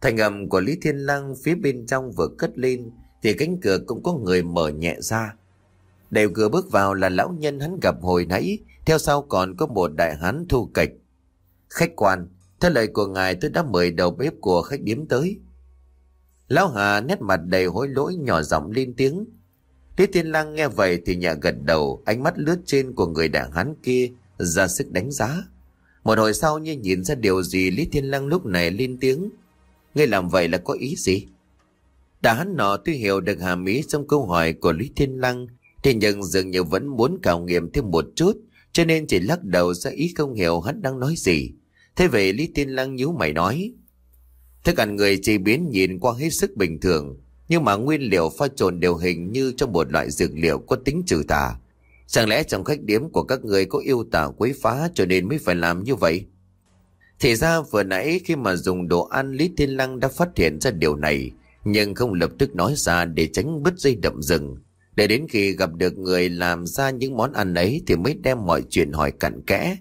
Thành âm của Lý Thiên Lăng phía bên trong vừa cất lên thì cánh cửa cũng có người mở nhẹ ra. Đều vừa bước vào là lão nhân hắn gặp hồi nãy, theo sau còn có một đại hán thu kịch. Khách quan, theo lời của ngài tôi đã mời đầu bếp của khách điếm tới. Lão Hà nét mặt đầy hối lỗi nhỏ giọng lên tiếng. Lý Thiên Lang nghe vậy thì nhẹ gật đầu, ánh mắt lướt trên của người đại hán kia, ra sức đánh giá. Một hồi sau như nhìn ra điều gì Lý Thiên Lang lúc này lên tiếng. Ngươi làm vậy là có ý gì? Đại hán nọ tuy hiểu được hàm ý trong câu hỏi của Lý Thiên Lăng, thế nhưng dường như vẫn muốn cào nghiệm thêm một chút, cho nên chỉ lắc đầu ra ý không hiểu hắn đang nói gì. Thế vậy Lý tiên Lăng nhíu mày nói, Thức ăn người chế biến nhìn qua hết sức bình thường, nhưng mà nguyên liệu pha trộn đều hình như trong một loại dược liệu có tính trừ tà. Chẳng lẽ trong khách điếm của các người có yêu tà quấy phá cho nên mới phải làm như vậy? Thì ra vừa nãy khi mà dùng đồ ăn Lý Thiên Lăng đã phát hiện ra điều này, nhưng không lập tức nói ra để tránh bứt dây đậm rừng. Để đến khi gặp được người làm ra những món ăn ấy thì mới đem mọi chuyện hỏi cặn kẽ.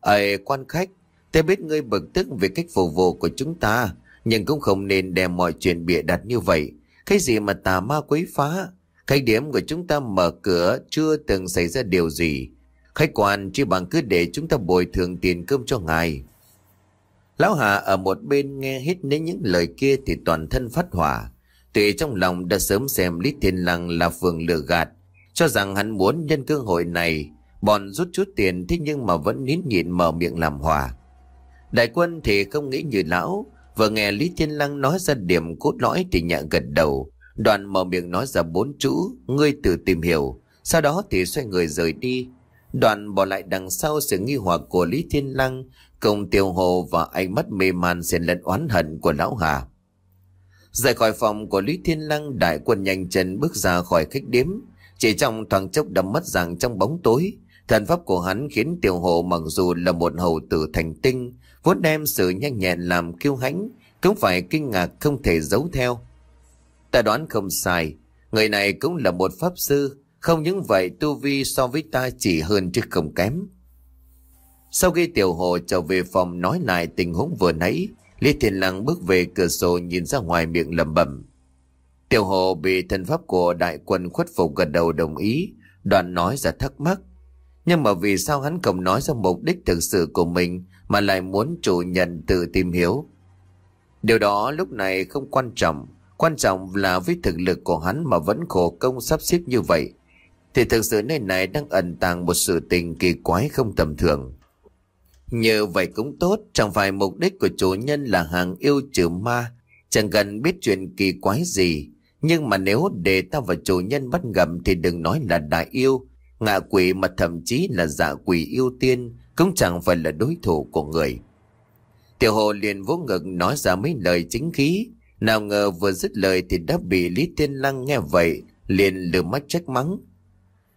Ây quan khách, tôi biết ngươi bực tức về cách phục vụ của chúng ta, nhưng cũng không nên đem mọi chuyện bịa đặt như vậy. Cái gì mà tà ma quấy phá? Khách điểm của chúng ta mở cửa chưa từng xảy ra điều gì. Khách quan chỉ bằng cứ để chúng ta bồi thường tiền cơm cho ngài. Lão Hà ở một bên nghe hết đến những lời kia thì toàn thân phát hỏa. Tuy trong lòng đã sớm xem Lý Thiên Lăng là phường lừa gạt, cho rằng hắn muốn nhân cơ hội này bọn rút chút tiền thế nhưng mà vẫn nín nhịn mở miệng làm hòa. Đại quân thì không nghĩ như lão, vừa nghe Lý Thiên Lăng nói ra điểm cốt lõi thì nhẹ gật đầu, đoàn mở miệng nói ra bốn chữ, ngươi tự tìm hiểu, sau đó thì xoay người rời đi. Đoàn bỏ lại đằng sau sự nghi hoặc của Lý Thiên Lăng, cùng tiêu hồ và ánh mắt mê man xen lẫn oán hận của lão Hà. Rời khỏi phòng của Lý Thiên Lăng, đại quân nhanh chân bước ra khỏi khách điếm. Chỉ trong thoáng chốc đắm mất rằng trong bóng tối, thần pháp của hắn khiến tiểu hồ mặc dù là một hầu tử thành tinh, vốn đem sự nhanh nhẹn làm kiêu hãnh, cũng phải kinh ngạc không thể giấu theo. Ta đoán không sai, người này cũng là một pháp sư, không những vậy tu vi so với ta chỉ hơn chứ không kém. Sau khi tiểu hồ trở về phòng nói lại tình huống vừa nãy, Lý Thiên Lăng bước về cửa sổ nhìn ra ngoài miệng lẩm bẩm. Tiểu hồ bị thần pháp của đại quân khuất phục gật đầu đồng ý, đoạn nói ra thắc mắc. Nhưng mà vì sao hắn không nói ra mục đích thực sự của mình mà lại muốn chủ nhận tự tìm hiểu? Điều đó lúc này không quan trọng, quan trọng là với thực lực của hắn mà vẫn khổ công sắp xếp như vậy. Thì thực sự nơi này đang ẩn tàng một sự tình kỳ quái không tầm thường. Như vậy cũng tốt, chẳng phải mục đích của chủ nhân là hàng yêu trừ ma, chẳng cần biết chuyện kỳ quái gì. Nhưng mà nếu để ta và chủ nhân bắt gặp thì đừng nói là đại yêu, ngạ quỷ mà thậm chí là dạ quỷ yêu tiên, cũng chẳng phải là đối thủ của người. Tiểu hồ liền vỗ ngực nói ra mấy lời chính khí, nào ngờ vừa dứt lời thì đã bị Lý Tiên Lăng nghe vậy, liền lừa mắt trách mắng.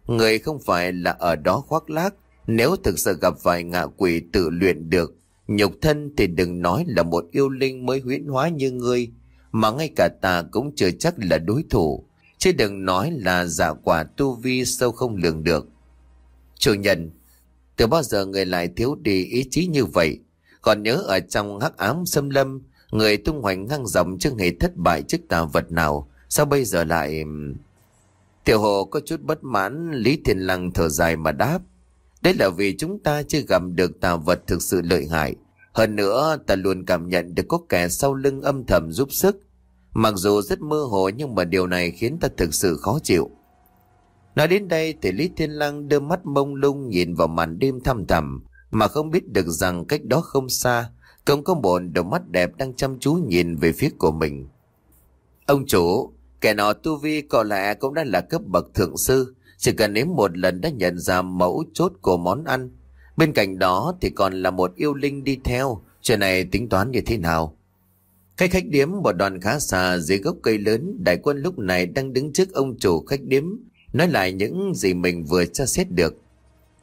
Người không phải là ở đó khoác lác, nếu thực sự gặp vài ngạ quỷ tự luyện được, Nhục thân thì đừng nói là một yêu linh mới huyễn hóa như ngươi, mà ngay cả ta cũng chưa chắc là đối thủ, chứ đừng nói là giả quả tu vi sâu không lường được. Chủ nhân, từ bao giờ người lại thiếu đi ý chí như vậy? Còn nhớ ở trong hắc ám xâm lâm, người tung hoành ngang dòng chưa hề thất bại trước tà vật nào, sao bây giờ lại... Tiểu hồ có chút bất mãn, Lý Thiên Lăng thở dài mà đáp. Đấy là vì chúng ta chưa gặp được tà vật thực sự lợi hại. Hơn nữa, ta luôn cảm nhận được có kẻ sau lưng âm thầm giúp sức. Mặc dù rất mơ hồ nhưng mà điều này khiến ta thực sự khó chịu. Nói đến đây thì Lý Thiên Lăng đưa mắt mông lung nhìn vào màn đêm thăm thẳm mà không biết được rằng cách đó không xa cũng có một đôi mắt đẹp đang chăm chú nhìn về phía của mình. Ông chủ, kẻ nọ tu vi có lẽ cũng đã là cấp bậc thượng sư chỉ cần nếm một lần đã nhận ra mẫu chốt của món ăn. Bên cạnh đó thì còn là một yêu linh đi theo. Chuyện này tính toán như thế nào? Khách khách điếm một đoàn khá xa dưới gốc cây lớn. Đại quân lúc này đang đứng trước ông chủ khách điếm. Nói lại những gì mình vừa tra xét được.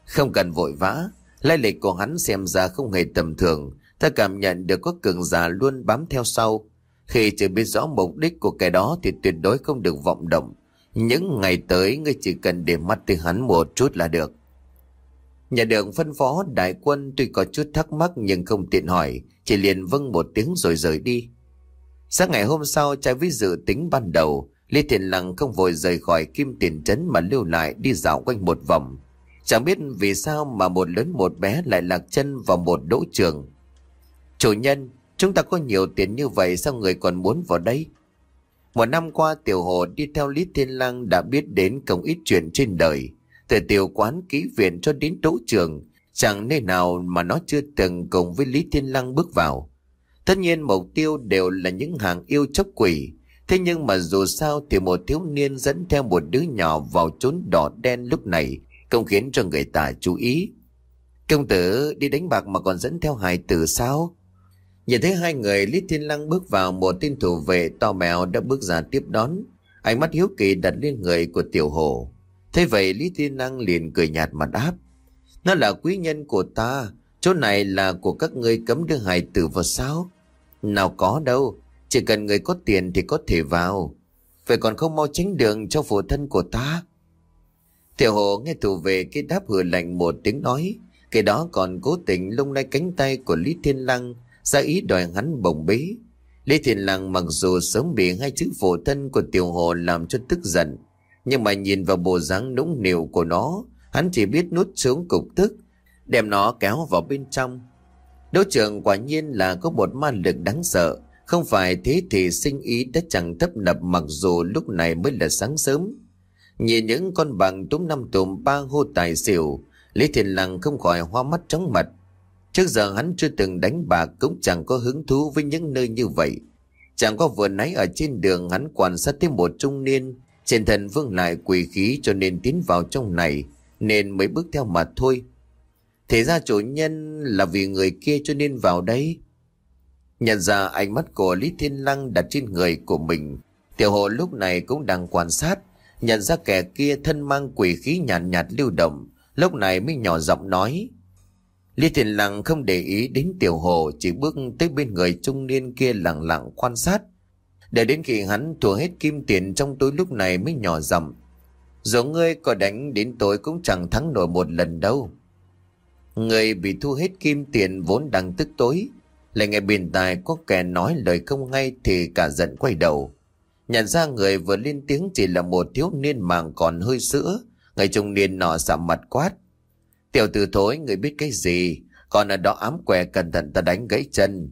Không cần vội vã. Lai lịch của hắn xem ra không hề tầm thường. Ta cảm nhận được có cường giả luôn bám theo sau. Khi chưa biết rõ mục đích của kẻ đó thì tuyệt đối không được vọng động. Những ngày tới ngươi chỉ cần để mắt tới hắn một chút là được. Nhà đường phân phó đại quân tuy có chút thắc mắc nhưng không tiện hỏi, chỉ liền vâng một tiếng rồi rời đi. Sáng ngày hôm sau trái với dự tính ban đầu, Lý Thiện Lăng không vội rời khỏi kim tiền trấn mà lưu lại đi dạo quanh một vòng. Chẳng biết vì sao mà một lớn một bé lại lạc chân vào một đỗ trường. Chủ nhân, chúng ta có nhiều tiền như vậy sao người còn muốn vào đây? Một năm qua Tiểu Hồ đi theo Lý Thiên Lăng đã biết đến không ít chuyện trên đời. Từ tiểu quán ký viện cho đến đấu trường, chẳng nơi nào mà nó chưa từng cùng với Lý Thiên Lăng bước vào. Tất nhiên mục tiêu đều là những hàng yêu chốc quỷ. Thế nhưng mà dù sao thì một thiếu niên dẫn theo một đứa nhỏ vào chốn đỏ đen lúc này không khiến cho người ta chú ý. Công tử đi đánh bạc mà còn dẫn theo hài tử sao? Nhìn thấy hai người, Lý Thiên Lăng bước vào một tên thủ vệ to mèo đã bước ra tiếp đón. Ánh mắt hiếu kỳ đặt lên người của tiểu hồ. Thế vậy, Lý Thiên Lăng liền cười nhạt mà đáp. Nó là quý nhân của ta. Chỗ này là của các ngươi cấm đưa hài tử vào sao? Nào có đâu. Chỉ cần người có tiền thì có thể vào. Vậy còn không mau tránh đường cho phụ thân của ta. Tiểu hồ nghe thủ về cái đáp hừa lạnh một tiếng nói. Cái đó còn cố tình lung lay cánh tay của Lý Thiên Lăng ra ý đòi hắn bồng bế. Lý Thiền Lăng mặc dù sớm bị hai chữ phổ thân của tiểu hồ làm cho tức giận, nhưng mà nhìn vào bộ dáng nũng nịu của nó, hắn chỉ biết nuốt xuống cục tức, đem nó kéo vào bên trong. Đấu trường quả nhiên là có một ma lực đáng sợ, không phải thế thì sinh ý đã chẳng thấp nập mặc dù lúc này mới là sáng sớm. Nhìn những con bằng túm năm tùm ba hô tài xỉu, Lý Thiền Lăng không khỏi hoa mắt chóng mặt. Trước giờ hắn chưa từng đánh bạc cũng chẳng có hứng thú với những nơi như vậy. Chẳng có vừa nãy ở trên đường hắn quan sát thấy một trung niên, trên thần vương lại quỷ khí cho nên tiến vào trong này, nên mới bước theo mà thôi. Thế ra chủ nhân là vì người kia cho nên vào đây. Nhận ra ánh mắt của Lý Thiên Lăng đặt trên người của mình, tiểu hộ lúc này cũng đang quan sát, nhận ra kẻ kia thân mang quỷ khí nhàn nhạt, nhạt lưu động, lúc này mới nhỏ giọng nói. Lý Thiền Lăng không để ý đến tiểu hồ, chỉ bước tới bên người trung niên kia lặng lặng quan sát. Để đến khi hắn thua hết kim tiền trong túi lúc này mới nhỏ giọng, Dù ngươi có đánh đến tối cũng chẳng thắng nổi một lần đâu. Người bị thu hết kim tiền vốn đang tức tối. Lại nghe bên tài có kẻ nói lời không ngay thì cả giận quay đầu. Nhận ra người vừa lên tiếng chỉ là một thiếu niên màng còn hơi sữa. Người trung niên nọ sạm mặt quát. Tiểu tử thối, người biết cái gì? Còn ở đó ám què cẩn thận ta đánh gãy chân.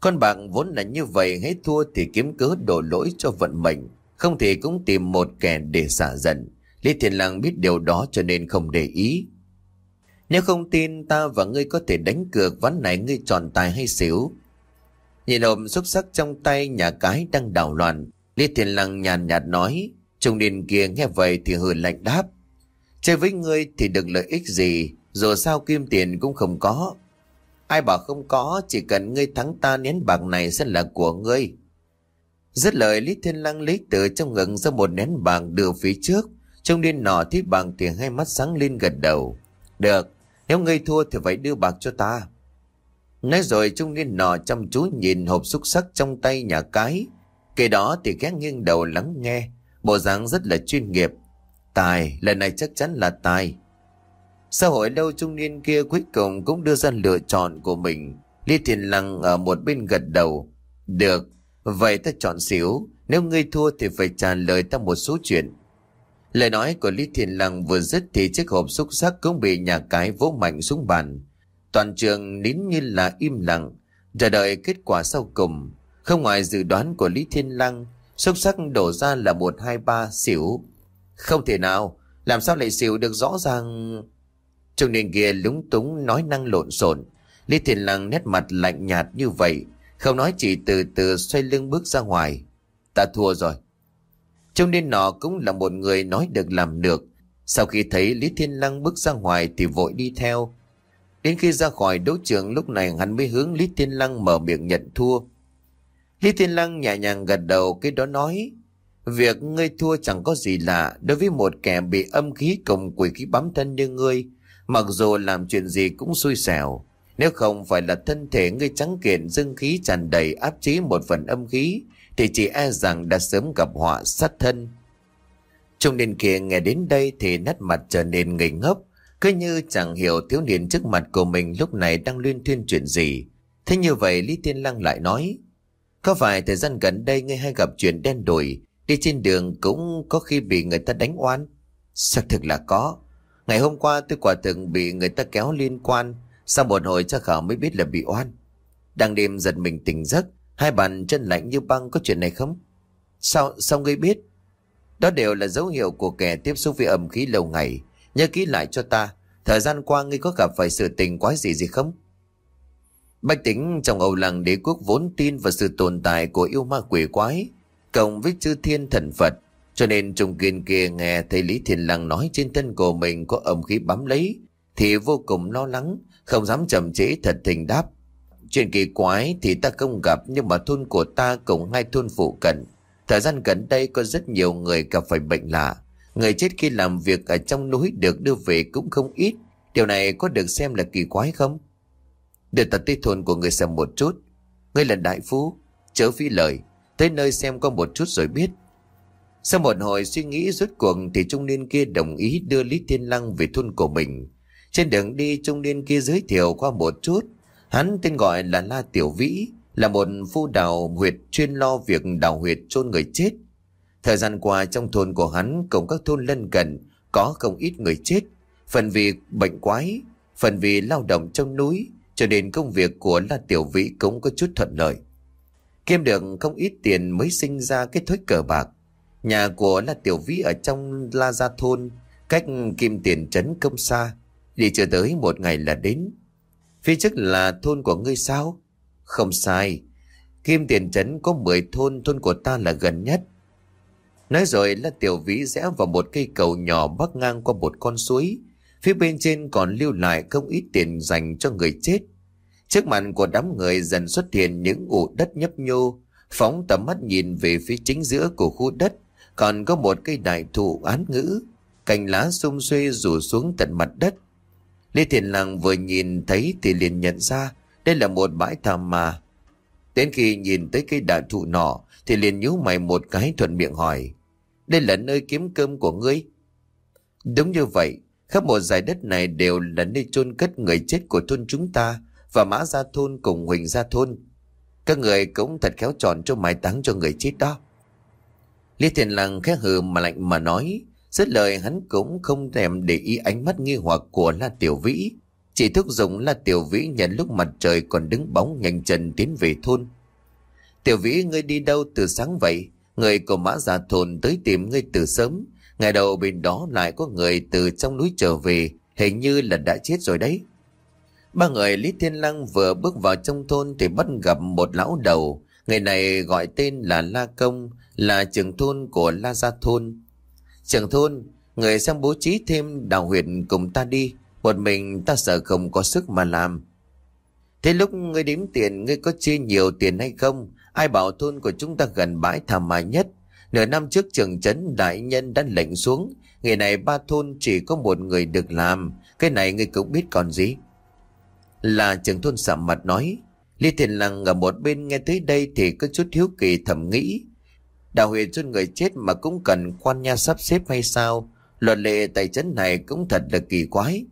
Con bạc vốn là như vậy Hết thua thì kiếm cớ đổ lỗi cho vận mệnh. Không thì cũng tìm một kẻ để xả giận. Lý Thiền Lang biết điều đó cho nên không để ý. Nếu không tin ta và ngươi có thể đánh cược, ván này ngươi tròn tài hay xỉu? Nhìn hộp xúc sắc trong tay nhà cái đang đảo loạn. Lý Thiền Lăng nhàn nhạt nói, Trung niên kia nghe vậy thì hừ lạnh đáp Chơi với ngươi thì được lợi ích gì, dù sao kim tiền cũng không có. Ai bảo không có, chỉ cần ngươi thắng ta nén bạc này sẽ là của ngươi. Rất lời Lý Thiên Lăng lấy từ trong ngực ra một nén bạc đưa phía trước. Trong điên nọ thấy bạc thì hai mắt sáng lên gật đầu. Được, nếu ngươi thua thì phải đưa bạc cho ta. Nói rồi trung niên nọ chăm chú nhìn hộp xúc sắc trong tay nhà cái. Kể đó thì ghé nghiêng đầu lắng nghe. Bộ dáng rất là chuyên nghiệp. Tài, lần này chắc chắn là tài. xã hội lâu trung niên kia cuối cùng cũng đưa ra lựa chọn của mình. Lý Thiền Lăng ở một bên gật đầu. Được, vậy ta chọn xỉu. Nếu ngươi thua thì phải trả lời ta một số chuyện. Lời nói của Lý Thiền Lăng vừa dứt thì chiếc hộp xúc sắc cũng bị nhà cái vỗ mạnh xuống bàn. Toàn trường nín như là im lặng, chờ đợi kết quả sau cùng. Không ngoài dự đoán của Lý Thiên Lăng, xúc sắc đổ ra là một hai ba xỉu. Không thể nào, làm sao lại xỉu được rõ ràng... Trung niên kia lúng túng nói năng lộn xộn Lý Thiên Lăng nét mặt lạnh nhạt như vậy, không nói chỉ từ từ xoay lưng bước ra ngoài. Ta thua rồi. Trung niên nọ cũng là một người nói được làm được. Sau khi thấy Lý Thiên Lăng bước ra ngoài thì vội đi theo. Đến khi ra khỏi đấu trường lúc này hắn mới hướng Lý Thiên Lăng mở miệng nhận thua. Lý Thiên Lăng nhẹ nhàng gật đầu cái đó nói. Việc ngươi thua chẳng có gì lạ đối với một kẻ bị âm khí cùng quỷ khí bám thân như ngươi. Mặc dù làm chuyện gì cũng xui xẻo. Nếu không phải là thân thể ngươi trắng kiện dưng khí tràn đầy áp chế một phần âm khí thì chỉ e rằng đã sớm gặp họa sát thân. Trung niên kia nghe đến đây thì nét mặt trở nên ngây ngốc, cứ như chẳng hiểu thiếu niên trước mặt của mình lúc này đang liên thuyên chuyện gì. Thế như vậy Lý Tiên Lăng lại nói, có phải thời gian gần đây ngươi hay gặp chuyện đen đủi, đi trên đường cũng có khi bị người ta đánh oan? Xác thực là có. Ngày hôm qua tôi quả thực bị người ta kéo liên quan, sau một hồi chắc khảo mới biết là bị oan. Đang đêm giật mình tỉnh giấc, Hai bàn chân lạnh như băng có chuyện này không? Sao, sao ngươi biết? Đó đều là dấu hiệu của kẻ tiếp xúc với ẩm khí lâu ngày. Nhớ kỹ lại cho ta, thời gian qua ngươi có gặp phải sự tình quái gì gì không? Bạch tính trong Âu Lăng đế quốc vốn tin vào sự tồn tại của yêu ma quỷ quái, cộng với chư thiên thần Phật. Cho nên trùng kiên kia nghe thấy Lý Thiền Lăng nói trên thân của mình có âm khí bám lấy, thì vô cùng lo lắng, không dám chậm chế thật tình đáp. Chuyện kỳ quái thì ta không gặp nhưng mà thôn của ta cùng hai thôn phụ cận. Thời gian gần đây có rất nhiều người gặp phải bệnh lạ. Người chết khi làm việc ở trong núi được đưa về cũng không ít. Điều này có được xem là kỳ quái không? Để ta tới thôn của người xem một chút. Ngươi là đại phú, chớ phi lời. Tới nơi xem có một chút rồi biết. Sau một hồi suy nghĩ rốt cuộc thì trung niên kia đồng ý đưa Lý Thiên Lăng về thôn của mình. Trên đường đi trung niên kia giới thiệu qua một chút Hắn tên gọi là La Tiểu Vĩ, là một phu đào huyệt chuyên lo việc đào huyệt chôn người chết. Thời gian qua trong thôn của hắn cùng các thôn lân cận có không ít người chết, phần vì bệnh quái, phần vì lao động trong núi, cho nên công việc của La Tiểu Vĩ cũng có chút thuận lợi. Kiếm được không ít tiền mới sinh ra cái thói cờ bạc. Nhà của là Tiểu Vĩ ở trong La Gia Thôn, cách kim tiền trấn công xa, đi chưa tới một ngày là đến. Phía trước là thôn của ngươi sao? Không sai. Kim Tiền Trấn có 10 thôn, thôn của ta là gần nhất. Nói rồi là tiểu vĩ rẽ vào một cây cầu nhỏ bắc ngang qua một con suối. Phía bên trên còn lưu lại không ít tiền dành cho người chết. Trước mặt của đám người dần xuất hiện những ụ đất nhấp nhô, phóng tầm mắt nhìn về phía chính giữa của khu đất, còn có một cây đại thụ án ngữ, cành lá xung xuê rủ xuống tận mặt đất. Lê Thiền Lăng vừa nhìn thấy thì liền nhận ra đây là một bãi tham ma. Đến khi nhìn tới cây đại thụ nọ thì liền nhíu mày một cái thuận miệng hỏi. Đây là nơi kiếm cơm của ngươi? Đúng như vậy, khắp một giải đất này đều là nơi chôn cất người chết của thôn chúng ta và mã gia thôn cùng huỳnh gia thôn. Các người cũng thật khéo chọn cho mai táng cho người chết đó. Lý Thiền Lăng khẽ hừ mà lạnh mà nói. Rất lời hắn cũng không thèm để ý ánh mắt nghi hoặc của La Tiểu Vĩ. Chỉ thúc giục La Tiểu Vĩ nhận lúc mặt trời còn đứng bóng nhanh chân tiến về thôn. Tiểu Vĩ ngươi đi đâu từ sáng vậy? Người của mã gia thôn tới tìm ngươi từ sớm. Ngày đầu bên đó lại có người từ trong núi trở về, hình như là đã chết rồi đấy. Ba người Lý Thiên Lăng vừa bước vào trong thôn thì bắt gặp một lão đầu. Người này gọi tên là La Công, là trưởng thôn của La Gia Thôn. Trưởng thôn, người sang bố trí thêm đào huyệt cùng ta đi. Một mình ta sợ không có sức mà làm. Thế lúc ngươi đếm tiền, ngươi có chia nhiều tiền hay không? Ai bảo thôn của chúng ta gần bãi thảm mài nhất? Nửa năm trước trường trấn đại nhân đã lệnh xuống. Ngày này ba thôn chỉ có một người được làm. Cái này ngươi cũng biết còn gì? Là trưởng thôn sạm mặt nói. Lý Thiền Lăng ở một bên nghe tới đây thì có chút hiếu kỳ thầm nghĩ. Đạo huyền chôn người chết mà cũng cần quan nha sắp xếp hay sao? Luật lệ tại trấn này cũng thật là kỳ quái.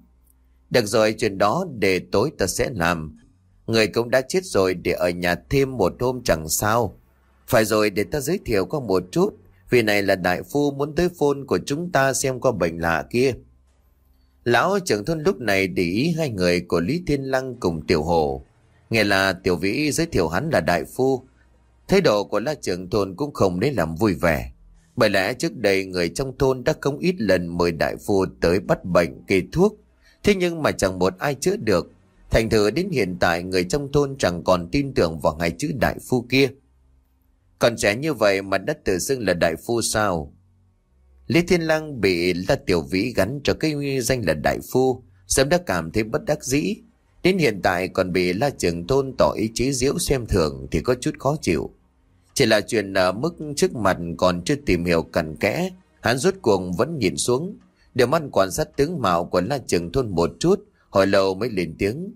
Được rồi, chuyện đó để tối ta sẽ làm. Người cũng đã chết rồi để ở nhà thêm một hôm chẳng sao. Phải rồi, để ta giới thiệu qua một chút. Vì này là đại phu muốn tới phôn của chúng ta xem qua bệnh lạ kia. Lão trưởng thôn lúc này để ý hai người của Lý Thiên Lăng cùng Tiểu Hồ. Nghe là Tiểu Vĩ giới thiệu hắn là đại phu. Thái độ của lão trưởng thôn cũng không để làm vui vẻ. Bởi lẽ trước đây người trong thôn đã không ít lần mời đại phu tới bắt bệnh, kê thuốc. Thế nhưng mà chẳng một ai chữa được. Thành thử đến hiện tại người trong thôn chẳng còn tin tưởng vào ngài chữ đại phu kia. Còn trẻ như vậy mà đã tự xưng là đại phu sao? Lý Thiên Lang bị La Tiểu Vĩ gắn cho cái danh là đại phu, sớm đã cảm thấy bất đắc dĩ. Đến hiện tại còn bị La Trường Tôn tỏ ý chí diễu xem thường thì có chút khó chịu. Chỉ là chuyện ở mức trước mặt còn chưa tìm hiểu cẩn kẽ, hắn rút cuồng vẫn nhìn xuống. Điều mắt quan sát tướng mạo của La Trường Tôn một chút, hồi lâu mới lên tiếng.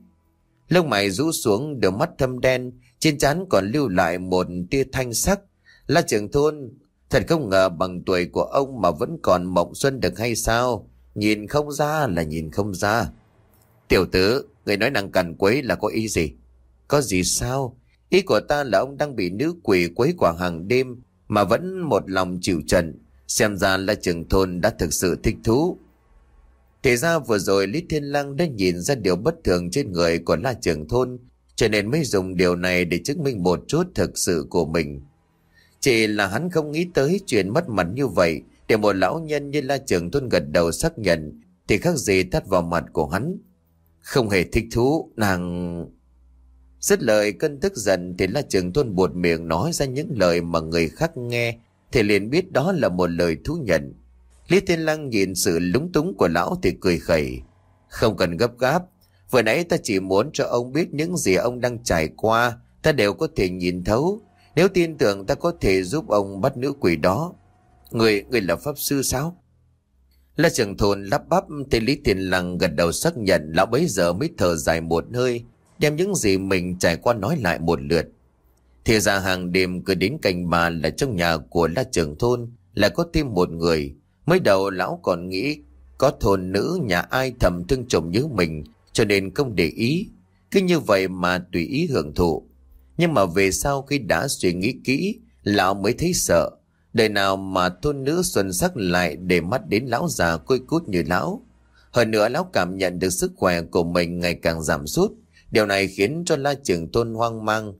Lông mày rũ xuống, đôi mắt thâm đen, trên trán còn lưu lại một tia thanh sắc. La Trường Thôn Thật không ngờ bằng tuổi của ông mà vẫn còn mộng xuân được hay sao? Nhìn không ra là nhìn không ra. Tiểu tử, người nói năng cằn quấy là có ý gì? Có gì sao? Ý của ta là ông đang bị nữ quỷ quấy quả hàng đêm mà vẫn một lòng chịu trận. Xem ra là trường thôn đã thực sự thích thú. Thì ra vừa rồi Lý Thiên Lăng đã nhìn ra điều bất thường trên người của La Trường Thôn cho nên mới dùng điều này để chứng minh một chút thực sự của mình. Chỉ là hắn không nghĩ tới chuyện mất mặt như vậy để một lão nhân như La Trường Thôn gật đầu xác nhận thì khác gì thắt vào mặt của hắn. Không hề thích thú, nàng... Dứt lời cơn tức giận thì La Trường Thôn buột miệng nói ra những lời mà người khác nghe thì liền biết đó là một lời thú nhận. Lý Thiên Lăng nhìn sự lúng túng của lão thì cười khẩy. Không cần gấp gáp, vừa nãy ta chỉ muốn cho ông biết những gì ông đang trải qua, ta đều có thể nhìn thấu. Nếu tin tưởng ta có thể giúp ông bắt nữ quỷ đó. Người, người là pháp sư sao? La trưởng thôn lắp bắp thì Lý tiền Lăng gật đầu xác nhận lão bấy giờ mới thở dài một hơi, đem những gì mình trải qua nói lại một lượt. Thì ra hàng đêm cứ đến cành bà là trong nhà của La trưởng thôn là có thêm một người. Mới đầu lão còn nghĩ có thôn nữ nhà ai thầm thương chồng như mình cho nên không để ý. Cứ như vậy mà tùy ý hưởng thụ. Nhưng mà về sau khi đã suy nghĩ kỹ, lão mới thấy sợ. Đời nào mà thôn nữ xuân sắc lại để mắt đến lão già côi cút như lão. Hơn nữa lão cảm nhận được sức khỏe của mình ngày càng giảm sút. Điều này khiến cho la trưởng tôn hoang mang.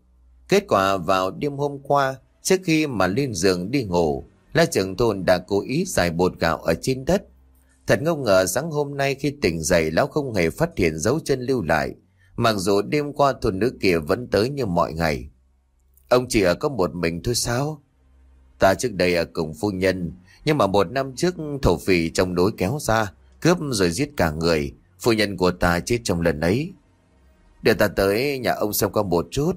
Kết quả vào đêm hôm qua, trước khi mà lên giường đi ngủ, la trưởng tôn đã cố ý xài bột gạo ở trên đất. Thật ngông ngờ sáng hôm nay khi tỉnh dậy lão không hề phát hiện dấu chân lưu lại. Mặc dù đêm qua thôn nữ kia vẫn tới như mọi ngày. Ông chỉ ở có một mình thôi sao? Ta trước đây ở cùng phu nhân, nhưng mà một năm trước thổ phỉ trong đối kéo ra, cướp rồi giết cả người. Phu nhân của ta chết trong lần ấy. Để ta tới nhà ông xem qua một chút.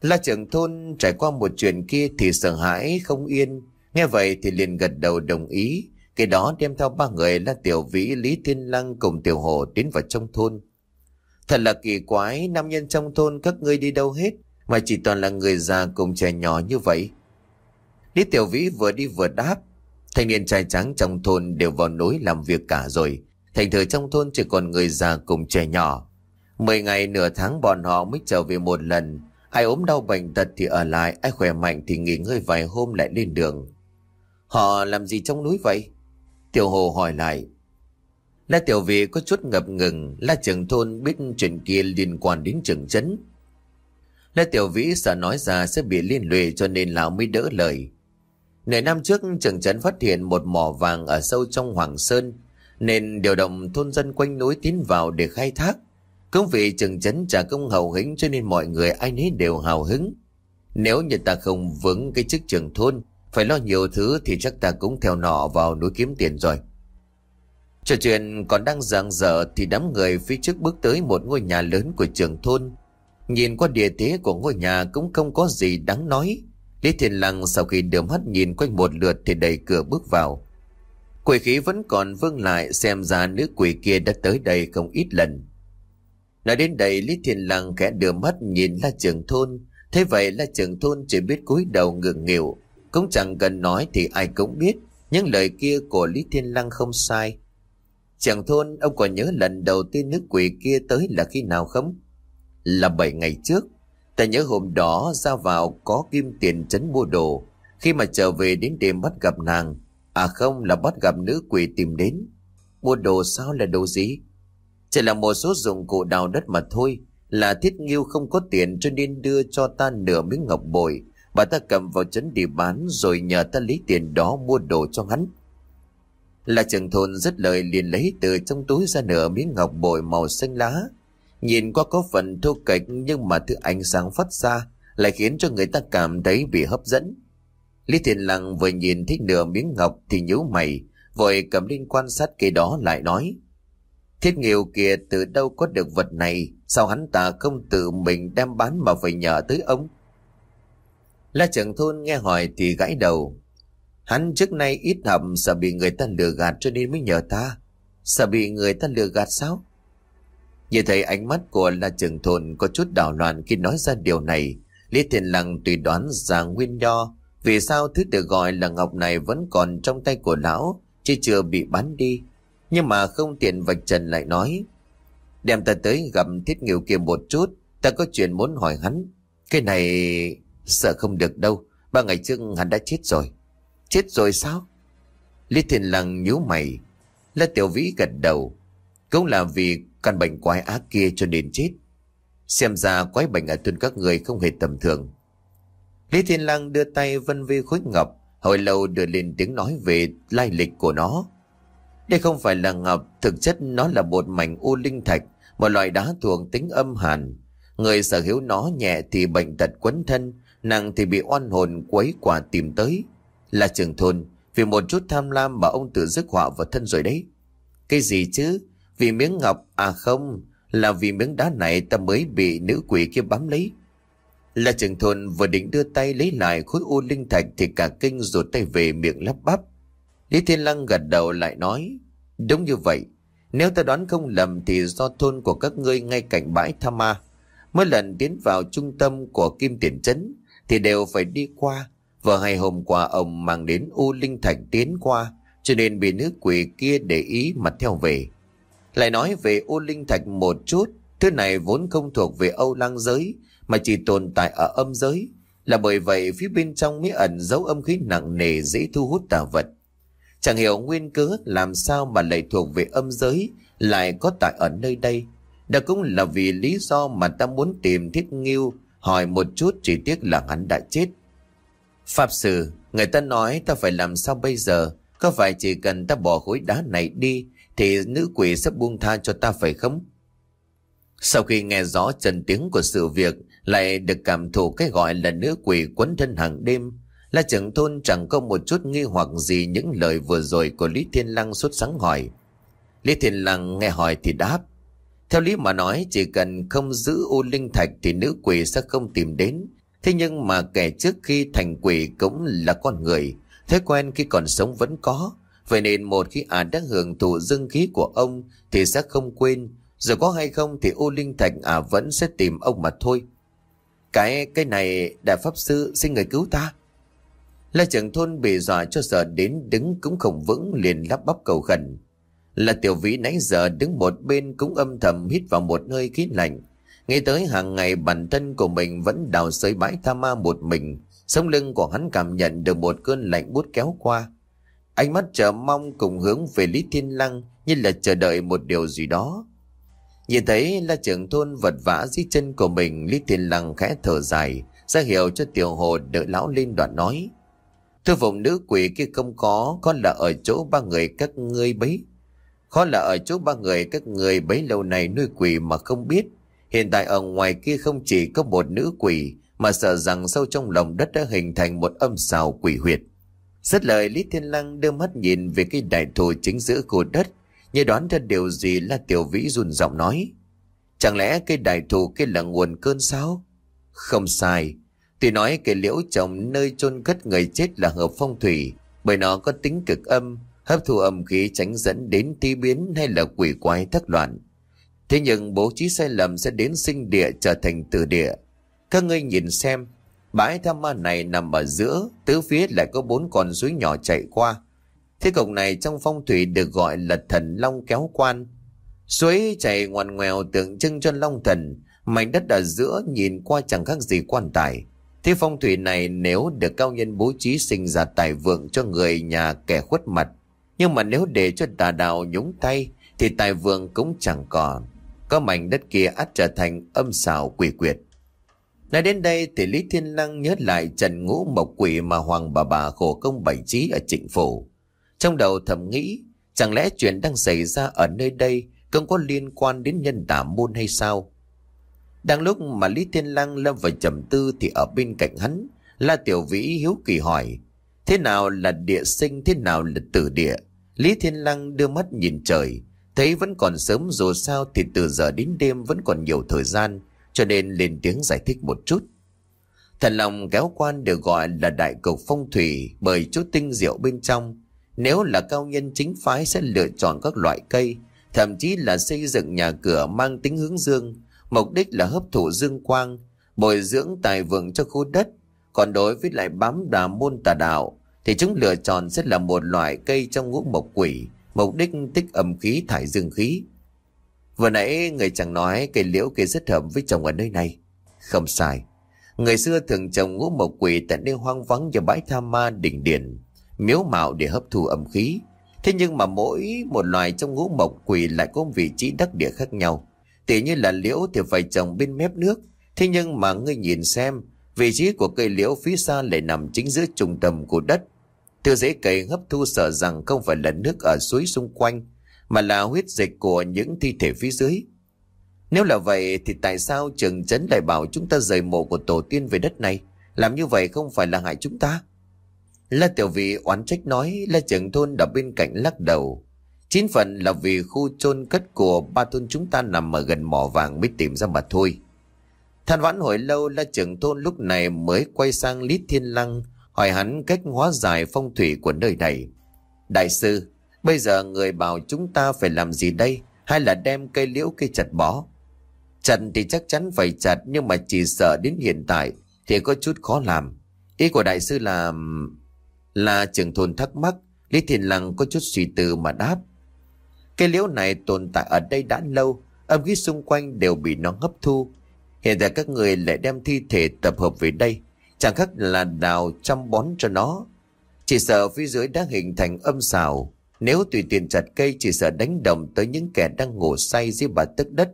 La trưởng thôn trải qua một chuyện kia thì sợ hãi không yên. Nghe vậy thì liền gật đầu đồng ý. Cái đó đem theo ba người là Tiểu Vĩ, Lý Thiên Lăng cùng Tiểu Hồ tiến vào trong thôn. Thật là kỳ quái, nam nhân trong thôn các ngươi đi đâu hết, mà chỉ toàn là người già cùng trẻ nhỏ như vậy. Lý Tiểu Vĩ vừa đi vừa đáp, thanh niên trai trắng trong thôn đều vào núi làm việc cả rồi. Thành thử trong thôn chỉ còn người già cùng trẻ nhỏ. Mười ngày nửa tháng bọn họ mới trở về một lần. Ai ốm đau bệnh tật thì ở lại, ai khỏe mạnh thì nghỉ ngơi vài hôm lại lên đường. Họ làm gì trong núi vậy? Tiểu Hồ hỏi lại. La Tiểu Vị có chút ngập ngừng, La trưởng thôn biết chuyện kia liên quan đến trường chấn. La Tiểu Vĩ sợ nói ra sẽ bị liên lụy cho nên lão mới đỡ lời. Nửa năm trước trường trấn phát hiện một mỏ vàng ở sâu trong Hoàng Sơn, nên điều động thôn dân quanh núi tiến vào để khai thác. Cũng vì trường trấn trả công hậu hĩnh cho nên mọi người ai nấy đều hào hứng. Nếu như ta không vững cái chức trưởng thôn, phải lo nhiều thứ thì chắc ta cũng theo nọ vào núi kiếm tiền rồi. Trò chuyện còn đang giảng dở thì đám người phía trước bước tới một ngôi nhà lớn của trường thôn. Nhìn qua địa thế của ngôi nhà cũng không có gì đáng nói. Lý Thiên Lăng sau khi đưa mắt nhìn quanh một lượt thì đẩy cửa bước vào. Quỷ khí vẫn còn vương lại, xem ra nữ quỷ kia đã tới đây không ít lần. Nói đến đây, Lý Thiên Lăng khẽ đưa mắt nhìn La Trường Thôn. Thế vậy La Trường Thôn chỉ biết cúi đầu ngượng nghịu. Cũng chẳng cần nói thì ai cũng biết. Những lời kia của Lý Thiên Lăng không sai chẳng Thôn, ông còn nhớ lần đầu tiên nước quỷ kia tới là khi nào không? Là 7 ngày trước. Ta nhớ hôm đó ra vào có kim tiền trấn mua đồ. Khi mà trở về đến đêm bắt gặp nàng. À không là bắt gặp nữ quỷ tìm đến. Mua đồ sao là đồ gì? Chỉ là một số dụng cụ đào đất mà thôi Là thiết nghiêu không có tiền cho nên đưa cho ta nửa miếng ngọc bội Bà ta cầm vào trấn đi bán rồi nhờ ta lấy tiền đó mua đồ cho hắn là trưởng thôn rất lời liền lấy từ trong túi ra nửa miếng ngọc bội màu xanh lá Nhìn qua có phần thô kệch nhưng mà thứ ánh sáng phát ra Lại khiến cho người ta cảm thấy bị hấp dẫn Lý Thiền Lăng vừa nhìn thấy nửa miếng ngọc thì nhíu mày Vội cầm lên quan sát cây đó lại nói Thiết nghiêu kia từ đâu có được vật này, sao hắn ta không tự mình đem bán mà phải nhờ tới ông? La trưởng thôn nghe hỏi thì gãi đầu. Hắn trước nay ít hầm, sợ bị người ta lừa gạt cho nên mới nhờ ta. Sợ bị người ta lừa gạt sao? Nhìn thấy ánh mắt của La trường thôn có chút đảo loạn khi nói ra điều này. Lý Thiền Lăng tùy đoán ra nguyên do vì sao thứ được gọi là ngọc này vẫn còn trong tay của lão, chứ chưa bị bán đi. Nhưng mà không tiện vạch trần lại nói, Đem ta tới gặp thiết nghiêu kia một chút, Ta có chuyện muốn hỏi hắn Cái này sợ không được đâu, Ba ngày trước hắn đã chết rồi Chết rồi sao? Lý Thiên Lăng nhíu mày. La Tiểu Vĩ gật đầu. Cũng là vì căn bệnh quái ác kia cho nên chết. Xem ra quái bệnh ở thôn các người không hề tầm thường. Lý Thiên Lăng đưa tay vân vi khối ngọc Hồi lâu đưa lên tiếng nói về lai lịch của nó. Đây không phải là ngọc, thực chất nó là một mảnh u linh thạch, một loại đá thuộc tính âm hàn. Người sở hữu nó nhẹ thì bệnh tật quấn thân, nặng thì bị oan hồn quấy quả tìm tới. Là trường thôn, vì một chút tham lam mà ông tự dứt họa vào thân rồi đấy. Cái gì chứ? Vì miếng ngọc, à không, là vì miếng đá này ta mới bị nữ quỷ kia bám lấy. Là trường thôn vừa định đưa tay lấy lại khối u linh thạch thì cả kinh rụt tay về miệng lắp bắp. Lý Thiên Lăng gật đầu lại nói, đúng như vậy, nếu ta đoán không lầm thì do thôn của các ngươi ngay cạnh bãi Tham Ma. Mỗi lần tiến vào trung tâm của Kim Tiền Trấn thì đều phải đi qua. Vừa hay hôm qua ông mang đến U Linh Thạch tiến qua, cho nên bị nữ quỷ kia để ý mà theo về. Lại nói về U Linh Thạch một chút, thứ này vốn không thuộc về Âu Lăng giới, mà chỉ tồn tại ở âm giới. Là bởi vậy phía bên trong mới ẩn dấu âm khí nặng nề dễ thu hút tà vật. Chẳng hiểu nguyên cớ làm sao mà lại thuộc về âm giới lại có tại ở nơi đây. Đó cũng là vì lý do mà ta muốn tìm thiết nghiêu hỏi một chút chỉ tiếc là hắn đã chết. Pháp sư, người ta nói ta phải làm sao bây giờ? Có phải chỉ cần ta bỏ khối đá này đi thì nữ quỷ sẽ buông tha cho ta phải không? Sau khi nghe rõ trần tiếng của sự việc lại được cảm thụ cái gọi là nữ quỷ quấn thân hàng đêm La trưởng thôn chẳng có một chút nghi hoặc gì những lời vừa rồi của Lý Thiên Lăng xuất sáng hỏi. Lý Thiên Lăng nghe hỏi thì đáp. Theo lý mà nói chỉ cần không giữ u linh thạch thì nữ quỷ sẽ không tìm đến. Thế nhưng mà kẻ trước khi thành quỷ cũng là con người. Thói quen khi còn sống vẫn có. Vậy nên một khi ả à đã hưởng thụ dương khí của ông thì sẽ không quên. Rồi có hay không thì u linh thạch ả à vẫn sẽ tìm ông mà thôi. Cái cái này đại pháp sư xin người cứu ta. là trưởng thôn bị dọa cho sợ đến đứng cũng không vững, liền lắp bắp cầu khẩn. Là tiểu vĩ nãy giờ đứng một bên cũng âm thầm hít vào một hơi khí lạnh nghe tới hàng ngày bản thân của mình vẫn đào sới bãi tha ma một mình. Sống lưng của hắn cảm nhận được một cơn lạnh bút kéo qua. Ánh mắt chờ mong cùng hướng về Lý Thiên Lăng như là chờ đợi một điều gì đó. Nhìn thấy là trưởng thôn vật vã dưới chân của mình Lý Thiên Lăng khẽ thở dài ra hiệu cho tiểu hồ đợi lão lên đoạn nói. Thưa vùng nữ quỷ kia không có, có là ở chỗ ba người các ngươi bấy. Khó là ở chỗ ba người các người bấy lâu này nuôi quỷ mà không biết. Hiện tại ở ngoài kia không chỉ có một nữ quỷ, mà sợ rằng sâu trong lòng đất đã hình thành một âm xào quỷ huyệt. Rất lời Lý Thiên Lăng đưa mắt nhìn về cái đại thù chính giữa khu đất, như đoán ra điều gì là tiểu vĩ run giọng nói. Chẳng lẽ cái đại thù kia là nguồn cơn sao? Không sai, Tuy nói cây liễu trồng nơi chôn cất người chết là hợp phong thủy, bởi nó có tính cực âm, hấp thu âm khí tránh dẫn đến ti biến hay là quỷ quái thất loạn. Thế nhưng bố trí sai lầm sẽ đến sinh địa trở thành tử địa. Các ngươi nhìn xem, bãi tham ma này nằm ở giữa, tứ phía lại có bốn con suối nhỏ chạy qua. Thế cổng này trong phong thủy được gọi là thần long kéo quan. Suối chảy ngoằn ngoèo tượng trưng cho long thần, mảnh đất ở giữa nhìn qua chẳng khác gì quan tài. Thế phong thủy này nếu được cao nhân bố trí sinh ra tài vượng cho người nhà kẻ khuất mặt. Nhưng mà nếu để cho tà đạo nhúng tay thì tài vượng cũng chẳng còn. Có mảnh đất kia ắt trở thành âm xào quỷ quyệt. Nói đến đây thì Lý Thiên Lăng nhớ lại Trần ngũ mộc quỷ mà Hoàng bà bà khổ công bảy trí ở trịnh phủ. Trong đầu thầm nghĩ, chẳng lẽ chuyện đang xảy ra ở nơi đây không có liên quan đến nhân tả môn hay sao? Đang lúc mà Lý Thiên Lăng lâm vào trầm tư thì ở bên cạnh hắn, La Tiểu Vĩ hiếu kỳ hỏi, thế nào là địa sinh, thế nào là tử địa? Lý Thiên Lăng đưa mắt nhìn trời, thấy vẫn còn sớm dù sao thì từ giờ đến đêm vẫn còn nhiều thời gian, cho nên lên tiếng giải thích một chút. Thần lòng kéo quan được gọi là đại cầu phong thủy bởi chút tinh diệu bên trong. Nếu là cao nhân chính phái sẽ lựa chọn các loại cây, thậm chí là xây dựng nhà cửa mang tính hướng dương, mục đích là hấp thụ dương quang, bồi dưỡng tài vượng cho khu đất. Còn đối với lại bám đà môn tà đạo, thì chúng lựa chọn sẽ là một loại cây trong ngũ mộc quỷ, mục đích tích âm khí thải dương khí. Vừa nãy người chẳng nói cây liễu kia rất hợp với trồng ở nơi này. Không sai. Người xưa thường trồng ngũ mộc quỷ tại nơi hoang vắng và bãi tha ma đỉnh điển, miếu mạo để hấp thu âm khí. Thế nhưng mà mỗi một loài trong ngũ mộc quỷ lại có vị trí đắc địa khác nhau. Tỉ như là liễu thì phải trồng bên mép nước. Thế nhưng mà ngươi nhìn xem, vị trí của cây liễu phía xa lại nằm chính giữa trung tâm của đất. Từ dễ cây hấp thu sợ rằng không phải là nước ở suối xung quanh, mà là huyết dịch của những thi thể phía dưới. Nếu là vậy thì tại sao trường trấn lại bảo chúng ta rời mộ của tổ tiên về đất này? Làm như vậy không phải là hại chúng ta? La tiểu vị oán trách nói là trưởng thôn ở bên cạnh lắc đầu. Chín phần là vì khu chôn cất của ba thôn chúng ta nằm ở gần mỏ vàng mới tìm ra mà thôi. Than vãn hồi lâu là trưởng thôn lúc này mới quay sang Lý Thiên Lăng hỏi hắn cách hóa giải phong thủy của nơi này. Đại sư, bây giờ người bảo chúng ta phải làm gì đây? Hay là đem cây liễu cây chặt bỏ? Chặt thì chắc chắn phải chặt nhưng mà chỉ sợ đến hiện tại thì có chút khó làm. Ý của đại sư là... Là trưởng thôn thắc mắc, Lý Thiên Lăng có chút suy tư mà đáp. Cây liễu này tồn tại ở đây đã lâu, âm khí xung quanh đều bị nó hấp thu. Hiện tại các người lại đem thi thể tập hợp về đây, chẳng khác là đào chăm bón cho nó. Chỉ sợ phía dưới đã hình thành âm xào, nếu tùy tiện chặt cây chỉ sợ đánh đồng tới những kẻ đang ngủ say dưới bà tức đất.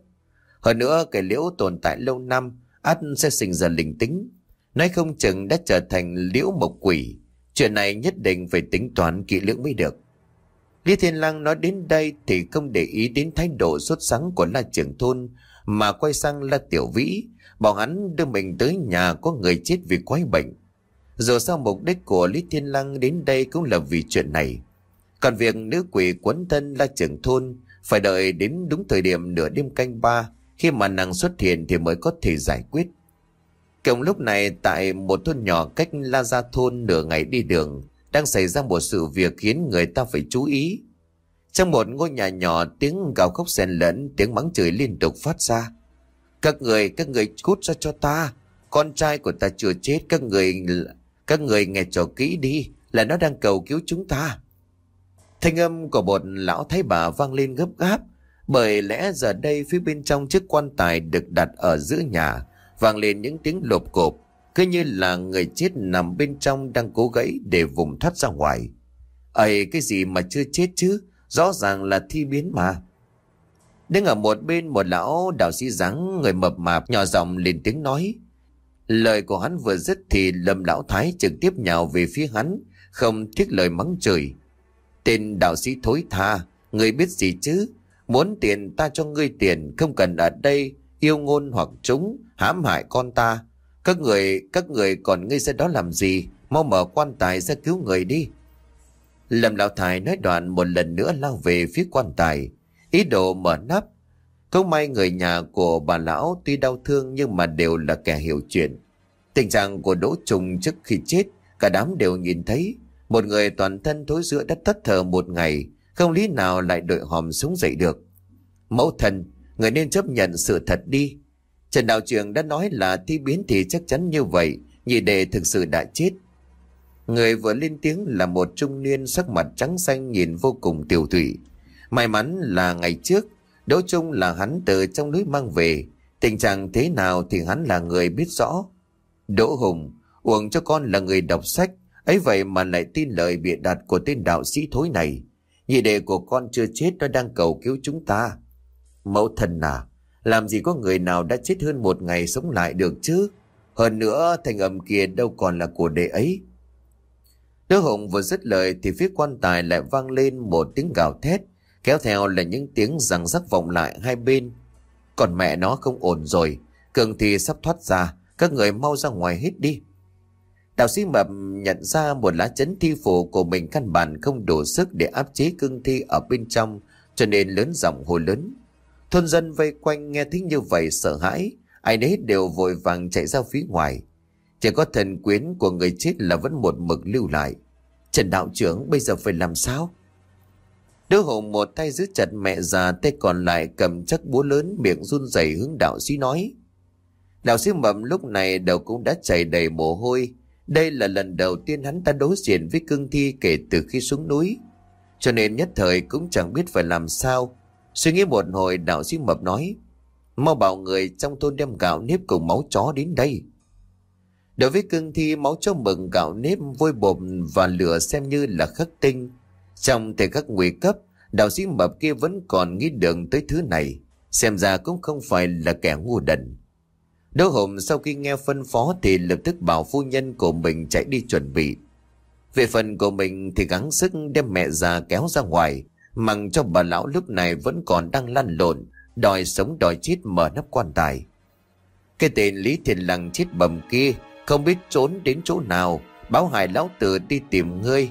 Hơn nữa cây liễu tồn tại lâu năm, ắt sẽ sinh ra linh tính. Nói không chừng đã trở thành liễu mộc quỷ. Chuyện này nhất định phải tính toán kỹ lưỡng mới được. Lý Thiên Lang nói đến đây thì không để ý đến thái độ xuất sắng của La Trưởng Thôn mà quay sang La Tiểu Vĩ, bảo hắn đưa mình tới nhà có người chết vì quái bệnh. Dù sao mục đích của Lý Thiên Lăng đến đây cũng là vì chuyện này. Còn việc nữ quỷ quấn thân La Trưởng Thôn phải đợi đến đúng thời điểm nửa đêm canh ba khi mà nàng xuất hiện thì mới có thể giải quyết. cùng lúc này tại một thôn nhỏ cách La Gia Thôn nửa ngày đi đường, đang xảy ra một sự việc khiến người ta phải chú ý. Trong một ngôi nhà nhỏ tiếng gào khóc xen lẫn tiếng mắng chửi liên tục phát ra. Các người, các người cút ra cho ta. Con trai của ta chưa chết, các người các người nghe cho kỹ đi, là nó đang cầu cứu chúng ta. Thanh âm của một lão thái bà vang lên gấp gáp, bởi lẽ giờ đây phía bên trong chiếc quan tài được đặt ở giữa nhà, vang lên những tiếng lộp cộp, cứ như là người chết nằm bên trong đang cố gãy để vùng thoát ra ngoài. ấy cái gì mà chưa chết chứ, rõ ràng là thi biến mà. Đứng ở một bên một lão đạo sĩ dáng người mập mạp nhỏ giọng lên tiếng nói. Lời của hắn vừa dứt thì lâm lão thái trực tiếp nhào về phía hắn, không tiếc lời mắng chửi. Tên đạo sĩ thối tha, người biết gì chứ? Muốn tiền ta cho ngươi tiền, không cần ở đây yêu ngôn hoặc chúng hãm hại con ta. Các người, các người còn ngươi ra đó làm gì? Mau mở quan tài ra cứu người đi. Lâm lão thái nói đoạn một lần nữa lao về phía quan tài. Ý đồ mở nắp. Không may người nhà của bà lão tuy đau thương nhưng mà đều là kẻ hiểu chuyện. Tình trạng của Đỗ Trùng trước khi chết, cả đám đều nhìn thấy. Một người toàn thân thối giữa đã thất thờ một ngày, không lý nào lại đội hòm xuống dậy được. Mẫu thần Người nên chấp nhận sự thật đi. Trần Đạo Trường đã nói là thi biến thì chắc chắn như vậy, nhị đệ thực sự đã chết. Người vừa lên tiếng là một trung niên sắc mặt trắng xanh nhìn vô cùng tiểu thủy. May mắn là ngày trước, Đỗ Trung là hắn từ trong núi mang về. Tình trạng thế nào thì hắn là người biết rõ. Đỗ Hùng, uổng cho con là người đọc sách, ấy vậy mà lại tin lời bịa đặt của tên đạo sĩ thối này. Nhị đệ của con chưa chết nó đang cầu cứu chúng ta. Mẫu thần à, làm gì có người nào đã chết hơn một ngày sống lại được chứ? Hơn nữa thành âm kia đâu còn là của đệ ấy. Đỗ Hùng vừa dứt lời thì phía quan tài lại vang lên một tiếng gào thét, kéo theo là những tiếng răng rắc vọng lại hai bên. Còn mẹ nó không ổn rồi, cường thì sắp thoát ra, các người mau ra ngoài hết đi. Đạo sĩ Mập nhận ra một lá chấn thi phủ của mình căn bản không đủ sức để áp chế cương thi ở bên trong, cho nên lớn giọng hồ lớn. Thôn dân vây quanh nghe thấy như vậy sợ hãi, ai nấy đều vội vàng chạy ra phía ngoài. Chỉ có thần quyến của người chết là vẫn một mực lưu lại. Trần đạo trưởng bây giờ phải làm sao? Đứa hùng một tay giữ chặt mẹ già, tay còn lại cầm chắc búa lớn miệng run rẩy hướng đạo sĩ nói. Đạo sĩ mầm lúc này đầu cũng đã chảy đầy mồ hôi. Đây là lần đầu tiên hắn ta đối diện với cương thi kể từ khi xuống núi. Cho nên nhất thời cũng chẳng biết phải làm sao. Suy nghĩ một hồi đạo sĩ mập nói. Mau bảo người trong thôn đem gạo nếp cùng máu chó đến đây. Đối với cương thi máu chó mừng gạo nếp vôi bột và lửa xem như là khắc tinh. Trong thời khắc nguy cấp, đạo sĩ mập kia vẫn còn nghĩ đường tới thứ này. Xem ra cũng không phải là kẻ ngu đần. Đỗ hồn sau khi nghe phân phó thì lập tức bảo phu nhân của mình chạy đi chuẩn bị. Về phần của mình thì gắng sức đem mẹ già kéo ra ngoài, mặc cho bà lão lúc này vẫn còn đang lăn lộn, đòi sống đòi chết mở nắp quan tài. Cái tên Lý Thiền Lăng chết bầm kia không biết trốn đến chỗ nào, báo hại lão tử đi tìm ngươi